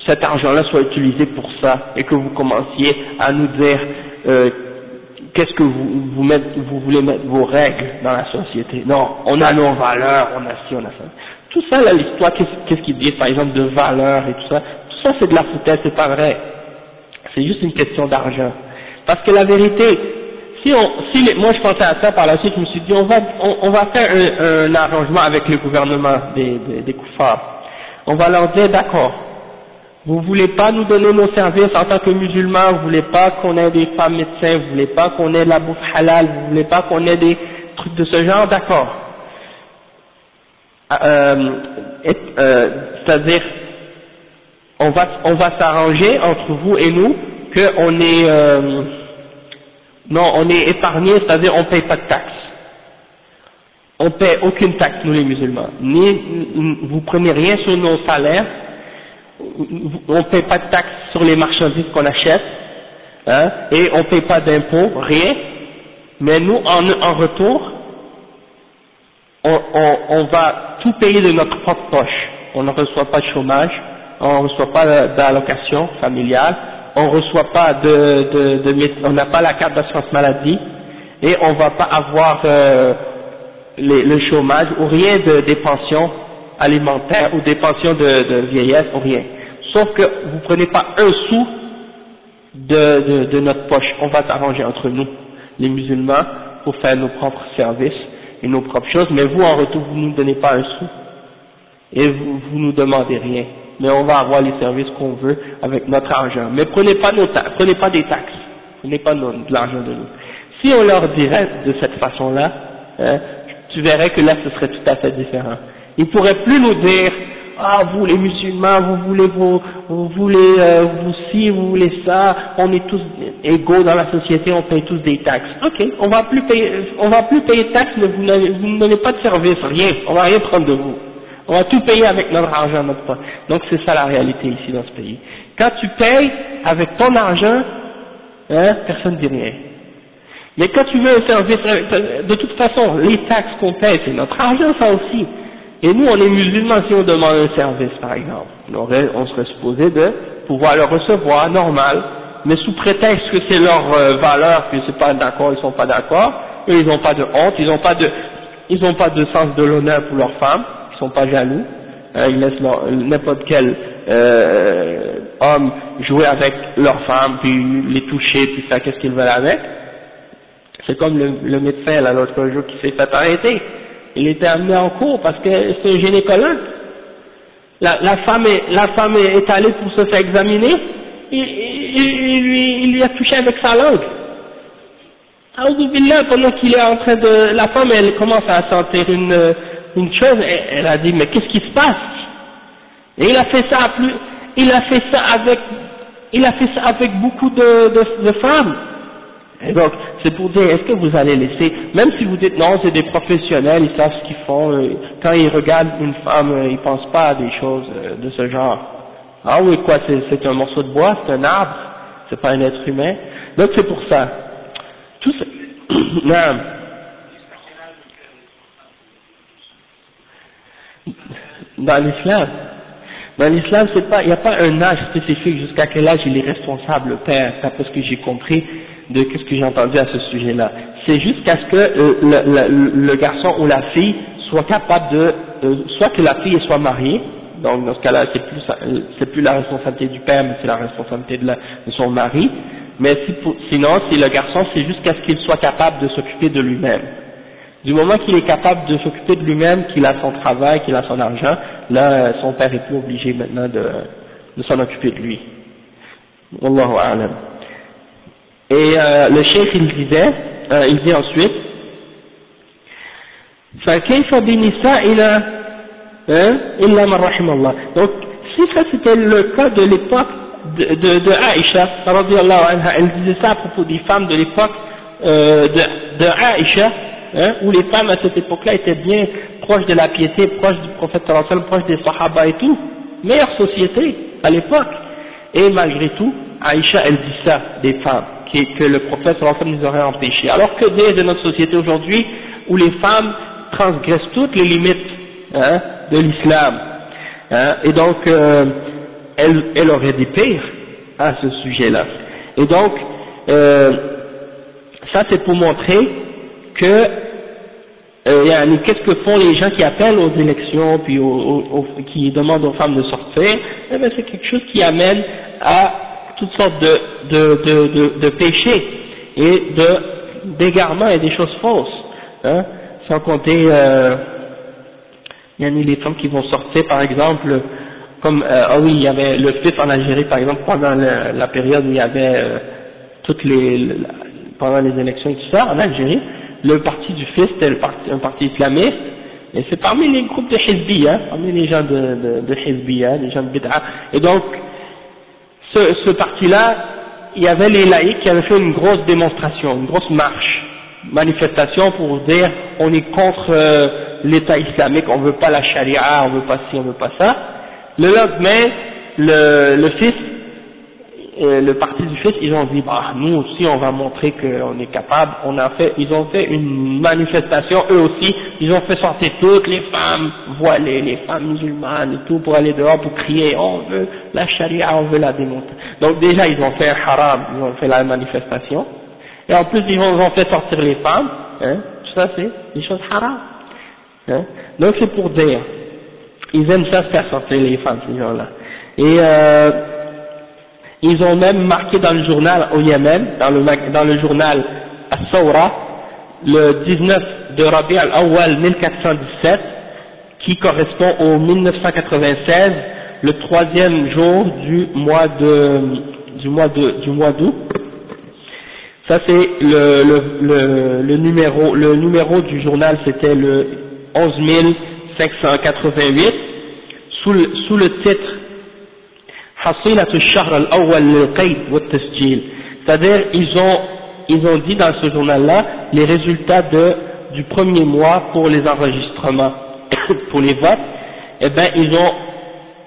cet argent-là soit utilisé pour ça et que vous commenciez à nous dire euh, qu'est-ce que vous, voulez mettre vos règles dans la société. Non, on a nos valeurs, on a ci, on a ça. Tout ça, l'histoire, qu'est-ce qu'ils disent par exemple de valeurs et tout ça, tout ça c'est de la foutaise, c'est pas vrai. C'est juste une question d'argent. Parce que la vérité, si on, si moi je pensais à ça par la suite, je me suis dit on va, on, va faire un, arrangement avec le gouvernement des, des, des koufars. On va leur dire d'accord, vous voulez pas nous donner nos services en tant que musulmans, vous voulez pas qu'on ait des femmes médecins, vous voulez pas qu'on ait la bouffe halal, vous voulez pas qu'on ait des trucs de ce genre, d'accord. Euh, euh, C'est-à-dire, on va, on va s'arranger entre vous et nous qu'on est, euh, non, on est épargné, c'est-à-dire on paye pas de taxes. On paye aucune taxe, nous les musulmans. Ni, vous prenez rien sur nos salaires, on paye pas de taxes sur les marchandises qu'on achète, hein, et on paye pas d'impôts, rien. Mais nous, en, en retour, on, on, on va tout payer de notre propre poche. On ne reçoit pas de chômage, on ne reçoit pas d'allocation familiale, on reçoit pas de, de, de on n'a pas la carte d'assurance maladie et on va pas avoir euh, le chômage ou rien de, des pensions alimentaires ou des pensions de, de vieillesse ou rien. Sauf que vous prenez pas un sou de, de, de notre poche, on va s'arranger entre nous, les musulmans, pour faire nos propres services et nos propres choses, mais vous en retour, vous nous donnez pas un sou, et vous, vous nous demandez rien, mais on va avoir les services qu'on veut avec notre argent. Mais prenez pas nos prenez pas des taxes, prenez pas de l'argent de nous. Si on leur dirait de cette façon-là, hein, tu verrais que là ce serait tout à fait différent. Ils pourraient plus nous dire ah vous les musulmans vous voulez vous, vous voulez euh, vous ci vous voulez ça on est tous égaux dans la société on paye tous des taxes ok on va plus payer on va plus payer taxes mais vous, vous ne donnez pas de service rien on va rien prendre de vous on va tout payer avec notre argent notre poche. Donc c'est ça la réalité ici dans ce pays. Quand tu payes avec ton argent hein, personne ne dit rien. Mais quand tu veux un service de toute façon les taxes qu'on paye c'est notre argent ça aussi. Et nous, on est musulmans si on demande un service, par exemple. On, on serait supposé de pouvoir le recevoir, normal, mais sous prétexte que c'est leur euh, valeur, que c'est pas d'accord, ils sont pas d'accord, et ils n'ont pas de honte, ils n'ont pas de, ils n'ont pas de sens de l'honneur pour leurs femmes, sont pas jaloux, hein, ils laissent n'importe quel euh, homme jouer avec leurs femmes, puis les toucher, puis faire qu'est-ce qu'ils veulent avec. C'est comme le, médecin l'autre jour qui s'est fait arrêter il était amené en cours parce que c'est un gynécologue. La, femme est, la femme est allée pour se faire examiner, il, il, lui, a touché avec sa langue. Billah, pendant qu'il est en train de, la femme elle commence à sentir une, une chose, elle, a dit mais qu'est-ce qui se passe? Et il a fait ça plus, il a fait ça avec, il a fait ça avec beaucoup de, femmes. Et donc, c'est pour dire, est-ce que vous allez laisser, même si vous dites non, c'est des professionnels, ils savent ce qu'ils font, euh, quand ils regardent une femme, euh, ils pensent pas à des choses euh, de ce genre. Ah oui, quoi, c'est un morceau de bois, c'est un arbre, c'est pas un être humain. Donc c'est pour ça. Tout ça. <clears throat> Dans l'islam, dans l'islam, il n'y a pas un âge spécifique jusqu'à quel âge il est responsable, le père, c'est ce que j'ai compris de ce que j'ai entendu à ce sujet-là. C'est jusqu'à ce que euh, le, garçon ou la fille soit capable de, euh, soit que la fille soit mariée, donc dans ce cas-là c'est plus c'est plus la responsabilité du père mais c'est la responsabilité de, son mari, mais si, sinon si le garçon c'est jusqu'à ce qu'il soit capable de s'occuper de lui-même. Du moment qu'il est capable de s'occuper de lui-même, qu'il a son travail, qu'il a son argent, là son père est plus obligé maintenant de, de s'en occuper de lui. Wallahu a'lam. Et euh, le chef il disait, euh, il dit ensuite, فكيف بنسائنا إلا من رحم الله donc si ça c'était le cas de l'époque de, de, de Aïcha anha, elle disait ça à propos des femmes de l'époque euh, de, de Aïcha hein, où les femmes à cette époque-là étaient bien proches de la piété, proches du prophète proches des sahaba et tout meilleure société à l'époque et malgré tout Aïcha elle dit ça des femmes que le prophète nous aurait empêché. Alors que dire de notre société aujourd'hui où les femmes transgressent toutes les limites hein, de l'islam hein, et donc euh, elle, elle aurait des pires à ce sujet-là. Et donc euh, ça c'est pour montrer que euh, qu'est-ce que font les gens qui appellent aux élections puis qui demandent aux femmes de sortir? Eh ben, c'est quelque chose qui amène à toutes sortes de, de, de, de, péchés et de d'égarements et des choses fausses, hein, sans compter euh, y a les femmes qui vont sortir par exemple comme euh, ah oui il y avait le fils en Algérie par exemple pendant la, période où il y avait euh, toutes les pendant les élections et tout en Algérie le parti du fils c'était un parti islamiste et c'est parmi les groupes de Hizbiya, parmi les gens de, de, de Hizbiya, les gens de Bid'a et donc ce, ce parti-là, il y avait les laïcs qui avaient fait une grosse démonstration, une grosse marche, manifestation pour dire on est contre euh, l'État islamique, on veut pas la charia, on veut pas ci, on veut pas ça. Le lendemain, le, le fils le parti du fils, ils ont dit, bah, nous aussi on va montrer qu'on est capable, on a fait, ils ont fait une manifestation, eux aussi, ils ont fait sortir toutes les femmes voilées, les femmes musulmanes et tout, pour aller dehors, pour crier, on veut la charia, on veut la démontrer. Donc déjà ils ont fait un haram, ils ont fait la manifestation, et en plus ils ont, fait sortir les femmes, hein, ça c'est des choses haram. Hein. Donc c'est pour dire, ils aiment ça faire sortir les femmes, ces gens-là. Et euh, Ils ont même marqué dans le journal au Yémen, dans le, le journal As-Sawra, le 19 de Rabi al-Awwal 1417, qui correspond au 1996, le troisième jour du mois de du mois de du mois d'août. Ça c'est le, le, le, le, numéro le numéro du journal c'était le 11588 sous le, sous le titre c'est-à-dire ils ont ils ont dit dans ce journal-là les résultats de, du premier mois pour les enregistrements, <coughs> pour les votes, eh bien ils ont,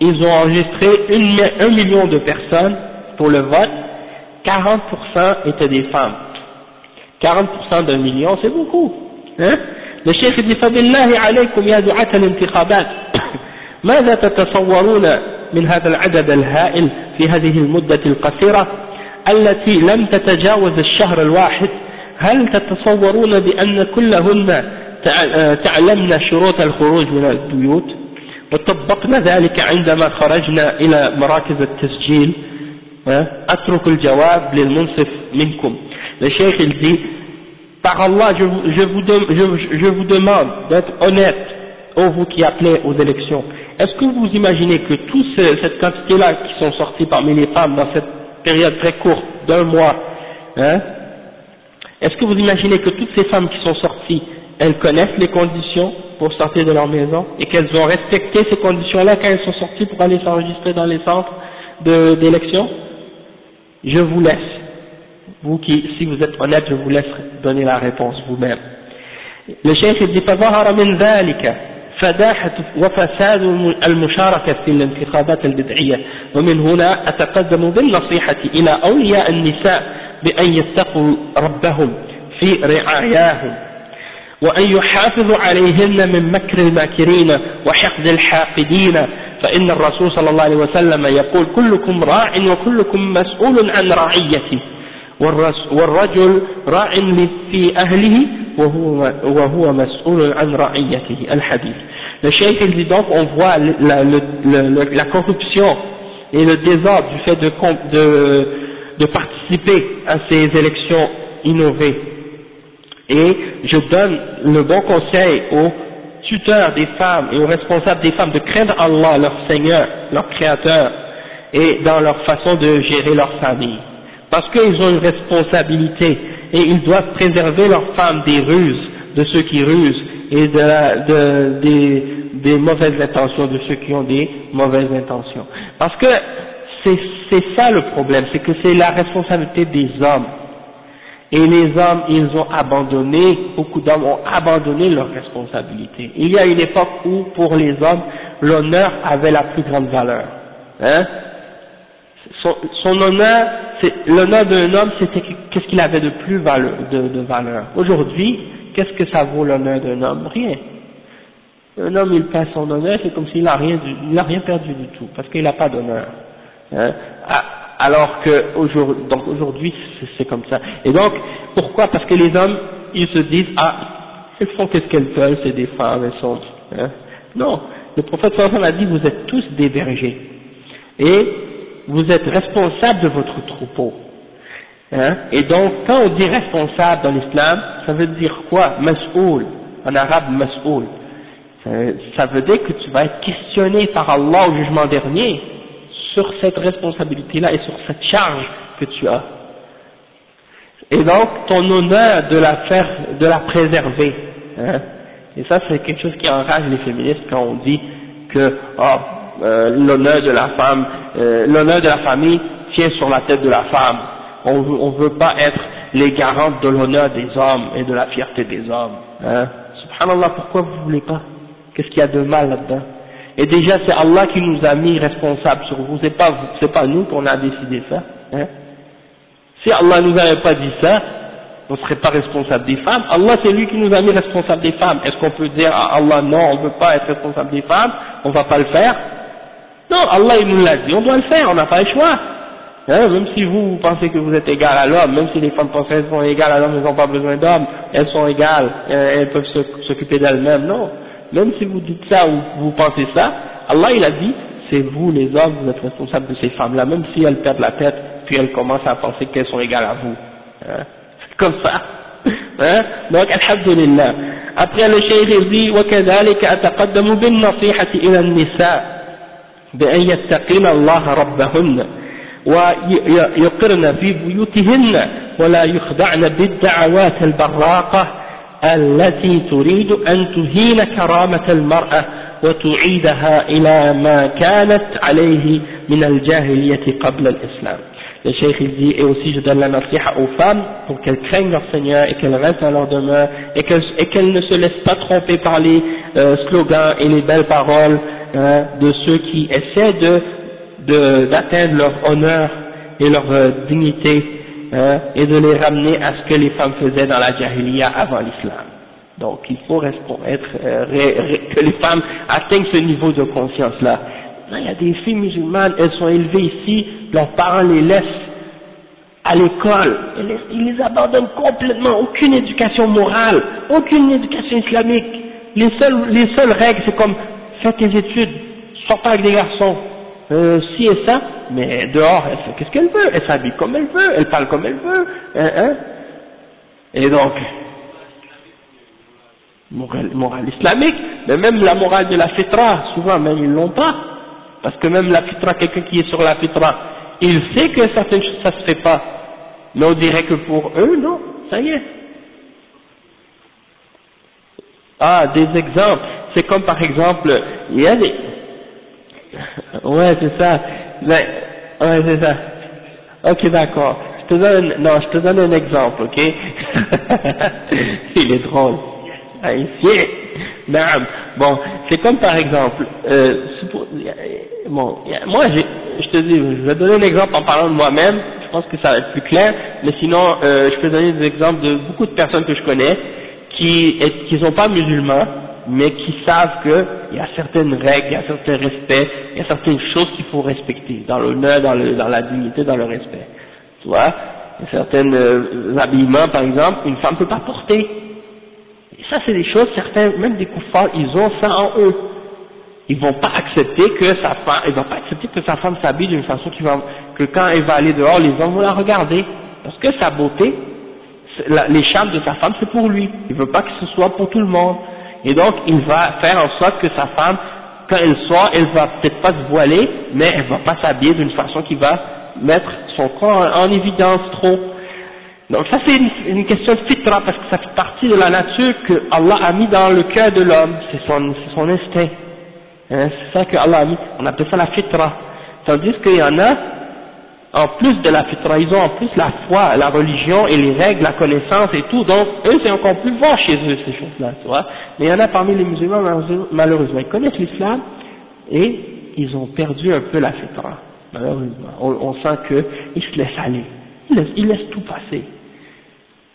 ils ont enregistré une, un million de personnes pour le vote, 40% étaient des femmes. 40% d'un million, c'est beaucoup. Hein le cheikh dit فبالله عليكم يا دعاة الانتخابات <coughs> ماذا تتصورون من هذا العدد الهائل في هذه المدة القصيرة التي لم تتجاوز الشهر الواحد هل تتصورون بأن كلهن تعلمن شروط الخروج من البيوت؟ وطبقنا ذلك عندما خرجنا إلى مراكز التسجيل أترك الجواب للمنصف منكم. الشيخ dit par Allah je, je, vous, je, je vous demande d'être honnête. Ô vous qui appelez aux élections. Est-ce que vous imaginez que toute cette quantité là qui sont sortis parmi les femmes dans cette période très courte d'un mois, hein, est-ce que vous imaginez que toutes ces femmes qui sont sorties, elles connaissent les conditions pour sortir de leur maison et qu'elles ont respecté ces conditions-là quand elles sont sorties pour aller s'enregistrer dans les centres d'élection? Je vous laisse. Vous qui, si vous êtes honnête, je vous laisse donner la réponse vous-même. Le chef dit فداحة وفساد المشاركة في الانتخابات البدعية. ومن هنا أتقدم بالنصيحة إلى أولياء النساء بأن يتقوا ربهم في رعاياهم وأن يحافظوا عليهن من مكر الماكرين وحقد الحاقدين. فإن الرسول صلى الله عليه وسلم يقول كلكم راع وكلكم مسؤول عن رعيته. والرجل راع في أهله وهو, وهو مسؤول عن رعيته الحديث Le cheikh il dit donc on voit la, le, le, la corruption et le désordre du fait de, de, de participer à ces élections innovées. Et je donne le bon conseil aux tuteurs des femmes et aux responsables des femmes de craindre Allah, leur Seigneur, leur Créateur, et dans leur façon de gérer leur famille parce qu'ils ont une responsabilité et ils doivent préserver leurs femmes des ruses, de ceux qui rusent et de de, des, des, mauvaises intentions de ceux qui ont des mauvaises intentions. Parce que c'est ça le problème, c'est que c'est la responsabilité des hommes. Et les hommes, ils ont abandonné, beaucoup d'hommes ont abandonné leur responsabilité. Il y a une époque où, pour les hommes, l'honneur avait la plus grande valeur. Hein son, son honneur, l'honneur d'un homme, c'était qu'est-ce qu'il avait de plus de, valeur. Aujourd'hui, qu'est-ce que ça vaut l'honneur d'un homme? Rien. Un homme, il perd son honneur, c'est comme s'il n'a rien, rien perdu du tout, parce qu'il n'a pas d'honneur. Hein. Alors que donc aujourd'hui, c'est comme ça. Et donc, pourquoi? Parce que les hommes, ils se disent, ah, elles font qu'est-ce qu'elles veulent, c'est des femmes, elles sont. Hein. Non, le prophète sallallahu a dit, vous êtes tous des bergers. Et vous êtes responsable de votre troupeau. Hein? Et donc, quand on dit responsable dans l'islam, ça veut dire quoi? Mas'oul, en arabe mas'oul. Ça veut dire que tu vas être questionné par Allah au jugement dernier sur cette responsabilité-là et sur cette charge que tu as. Et donc, ton honneur de la faire, de la préserver. Hein? Et ça, c'est quelque chose qui enrage les féministes quand on dit que, oh, euh, l'honneur de la femme, euh, l'honneur de la famille tient sur la tête de la femme. On ne veut pas être les garantes de l'honneur des hommes et de la fierté des hommes. Hein. Subhanallah, pourquoi vous voulez pas? Qu'est-ce qu'il y a de mal là-dedans? Et déjà, c'est Allah qui nous a mis responsables sur vous, c'est pas c'est pas nous qu'on a décidé ça. Hein. Si Allah nous avait pas dit ça, on serait pas responsable des femmes. Allah, c'est lui qui nous a mis responsable des femmes. Est-ce qu'on peut dire à Allah, non, on veut pas être responsable des femmes, on va pas le faire non, Allah il nous l'a dit, on doit le faire, on n'a pas le choix. Hein, même si vous, vous pensez que vous êtes égal à l'homme, même si les femmes pensent qu'elles sont égales à l'homme, elles n'ont pas besoin d'hommes, elles sont égales, elles peuvent s'occuper d'elles-mêmes, non. Même si vous dites ça ou vous pensez ça, Allah il a dit, c'est vous les hommes, vous êtes responsables de ces femmes-là, même si elles perdent la tête, puis elles commencent à penser qu'elles sont égales à vous. Hein. Comme ça. <laughs> Hein? Donc, alhamdulillah. Après le cheikh dit, وكذلك أتقدم بالنصيحة إلى النساء بأن يتقين الله ربهن ويقرن في بيوتهن ولا يخدعن بالدعوات البراقة التي تريد أن تهين كرامة المرأة وتعيدها إلى ما كانت عليه من الجاهلية قبل الإسلام Le cheikh il dit, et aussi je donne la nasiha aux femmes pour qu'elles craignent leur Seigneur et qu'elles restent à leur demeure et qu'elles ne se laissent pas tromper par les euh, slogans et les belles paroles hein, de ceux qui essaient de d'atteindre leur honneur et leur euh, dignité hein, et de les ramener à ce que les femmes faisaient dans la jahiliya avant l'islam. Donc il faut être, euh, que les femmes atteignent ce niveau de conscience-là. Il y a des filles musulmanes, elles sont élevées ici, leurs parents les laissent à l'école, ils les abandonnent complètement, aucune éducation morale, aucune éducation islamique. Les seules, les seules règles, c'est comme, fais tes études, sors pas avec des garçons, euh, ci et ça, mais dehors, elle fait qu'est-ce qu'elle veut, elle s'habille comme elle veut, elle parle comme elle veut, hein, hein? Et donc, morale, morale, islamique, mais même la morale de la fitra, souvent même ils l'ont pas, parce que même la fitra, quelqu'un qui est sur la fitra, il sait que certaines choses ça se fait pas, mais on dirait que pour eux, non, ça y est. Ah, des exemples, c'est comme par exemple, il y a des, <laughs> ouais c'est ça, ouais c'est ça, ok d'accord, je te donne, non je te donne un exemple, ok, <laughs> il est drôle. Haïtien. Bon, c'est comme par exemple, euh, bon, moi je te dis, je vais donner un exemple en parlant de moi-même, je pense que ça va être plus clair, mais sinon euh, je peux donner des exemples de beaucoup de personnes que je connais qui qui sont pas musulmans, mais qui savent qu'il y a certaines règles, il y a certains respects, il y a certaines choses qu'il faut respecter, dans l'honneur, dans, la dignité, dans le respect. Tu vois, certains euh, habillements par exemple, une femme ne peut pas porter, ça c'est des choses, certains, même des koufars, ils ont ça en eux. Ils vont pas accepter que sa femme, ils vont pas accepter que sa femme s'habille d'une façon qui va, que quand elle va aller dehors, les hommes vont la regarder. Parce que sa beauté, les charmes de sa femme, c'est pour lui. Il veut pas que ce soit pour tout le monde. Et donc, il va faire en sorte que sa femme, quand elle sort, elle va peut-être pas se voiler, mais elle va pas s'habiller d'une façon qui va mettre son corps en évidence trop. Donc ça c'est une, question de fitra parce que ça fait partie de la nature que Allah a mis dans le cœur de l'homme, c'est son, son instinct. Hein, c'est ça que Allah a mis, on appelle ça la fitra. Tandis qu'il y en a, en plus de la fitra, ils ont en plus la foi, la religion et les règles, la connaissance et tout, donc eux c'est encore plus fort chez eux ces choses-là, tu vois. Mais il y en a parmi les musulmans malheureusement, ils connaissent l'islam et ils ont perdu un peu la fitra, malheureusement. On, on sent qu'ils se laissent aller, ils laissent, tout passer.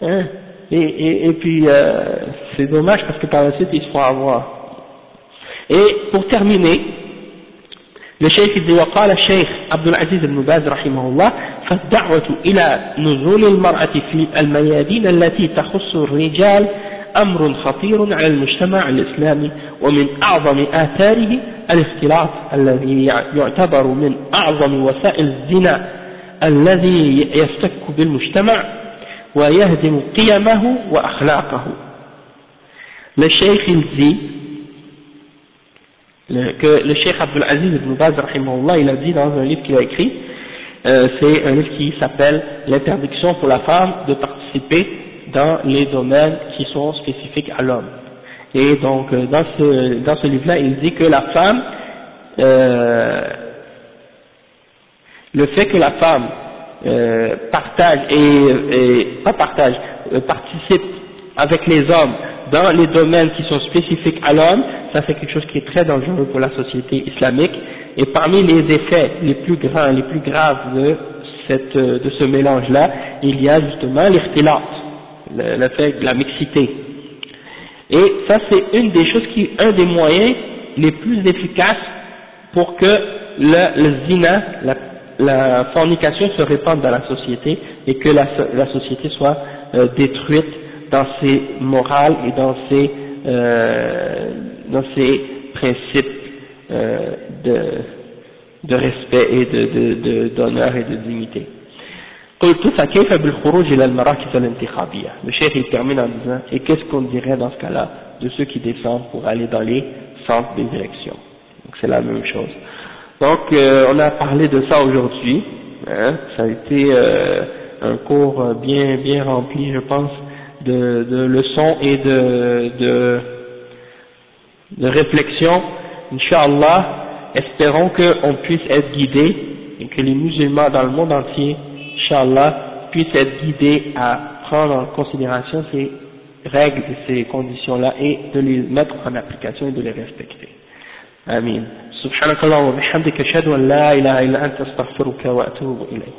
Hein? Et, et, et, puis euh, c'est dommage parce que par la suite ils se font avoir. Et pour terminer, le cheikh dit وقال الشيخ عبد العزيز بن باز رحمه الله فالدعوة إلى نزول المرأة في الميادين التي تخص الرجال أمر خطير على المجتمع الإسلامي ومن أعظم آثاره الاختلاط الذي يعتبر من أعظم وسائل الزنا الذي يفتك بالمجتمع ويهدم قيمه وأخلاقه. le il dit que le cheikh Abdul Aziz ibn Baz il a dit dans un livre qu'il a écrit euh, c'est un livre qui s'appelle l'interdiction pour la femme de participer dans les domaines qui sont spécifiques à l'homme. Et donc euh, dans ce, dans ce livre là il dit que la femme euh, le fait que la femme euh, partage et, pas partage, euh, participe avec les hommes dans les domaines qui sont spécifiques à l'homme, ça c'est quelque chose qui est très dangereux pour la société islamique. Et parmi les effets les plus grands, les plus graves de cette, de ce mélange-là, il y a justement l'irtilat, le, fait de la mixité. Et ça c'est une des choses qui, un des moyens les plus efficaces pour que le, zina, la fornication se répande dans la société et que la, la société soit euh, détruite dans ses morales et dans ses, euh, dans ses principes euh, de, de respect et de d'honneur et de dignité. Le cheikh il termine en disant et qu'est-ce qu'on dirait dans ce cas-là de ceux qui descendent pour aller dans les centres des élections? Donc c'est la même chose. Donc euh, on a parlé de ça aujourd'hui hein, ça a été euh, un cours bien bien rempli je pense de, de leçons et de, de, de réflexions Inch'Allah espérons qu'on puisse être guidés et que les musulmans dans le monde entier, Inch'Allah, puissent être guidés à prendre en considération ces règles et ces conditions-là et de les mettre en application et de les respecter. Amin. سبحانك اللهم وبحمدك أشهد أن لا إله إلا أنت أستغفرك وأتوب إليك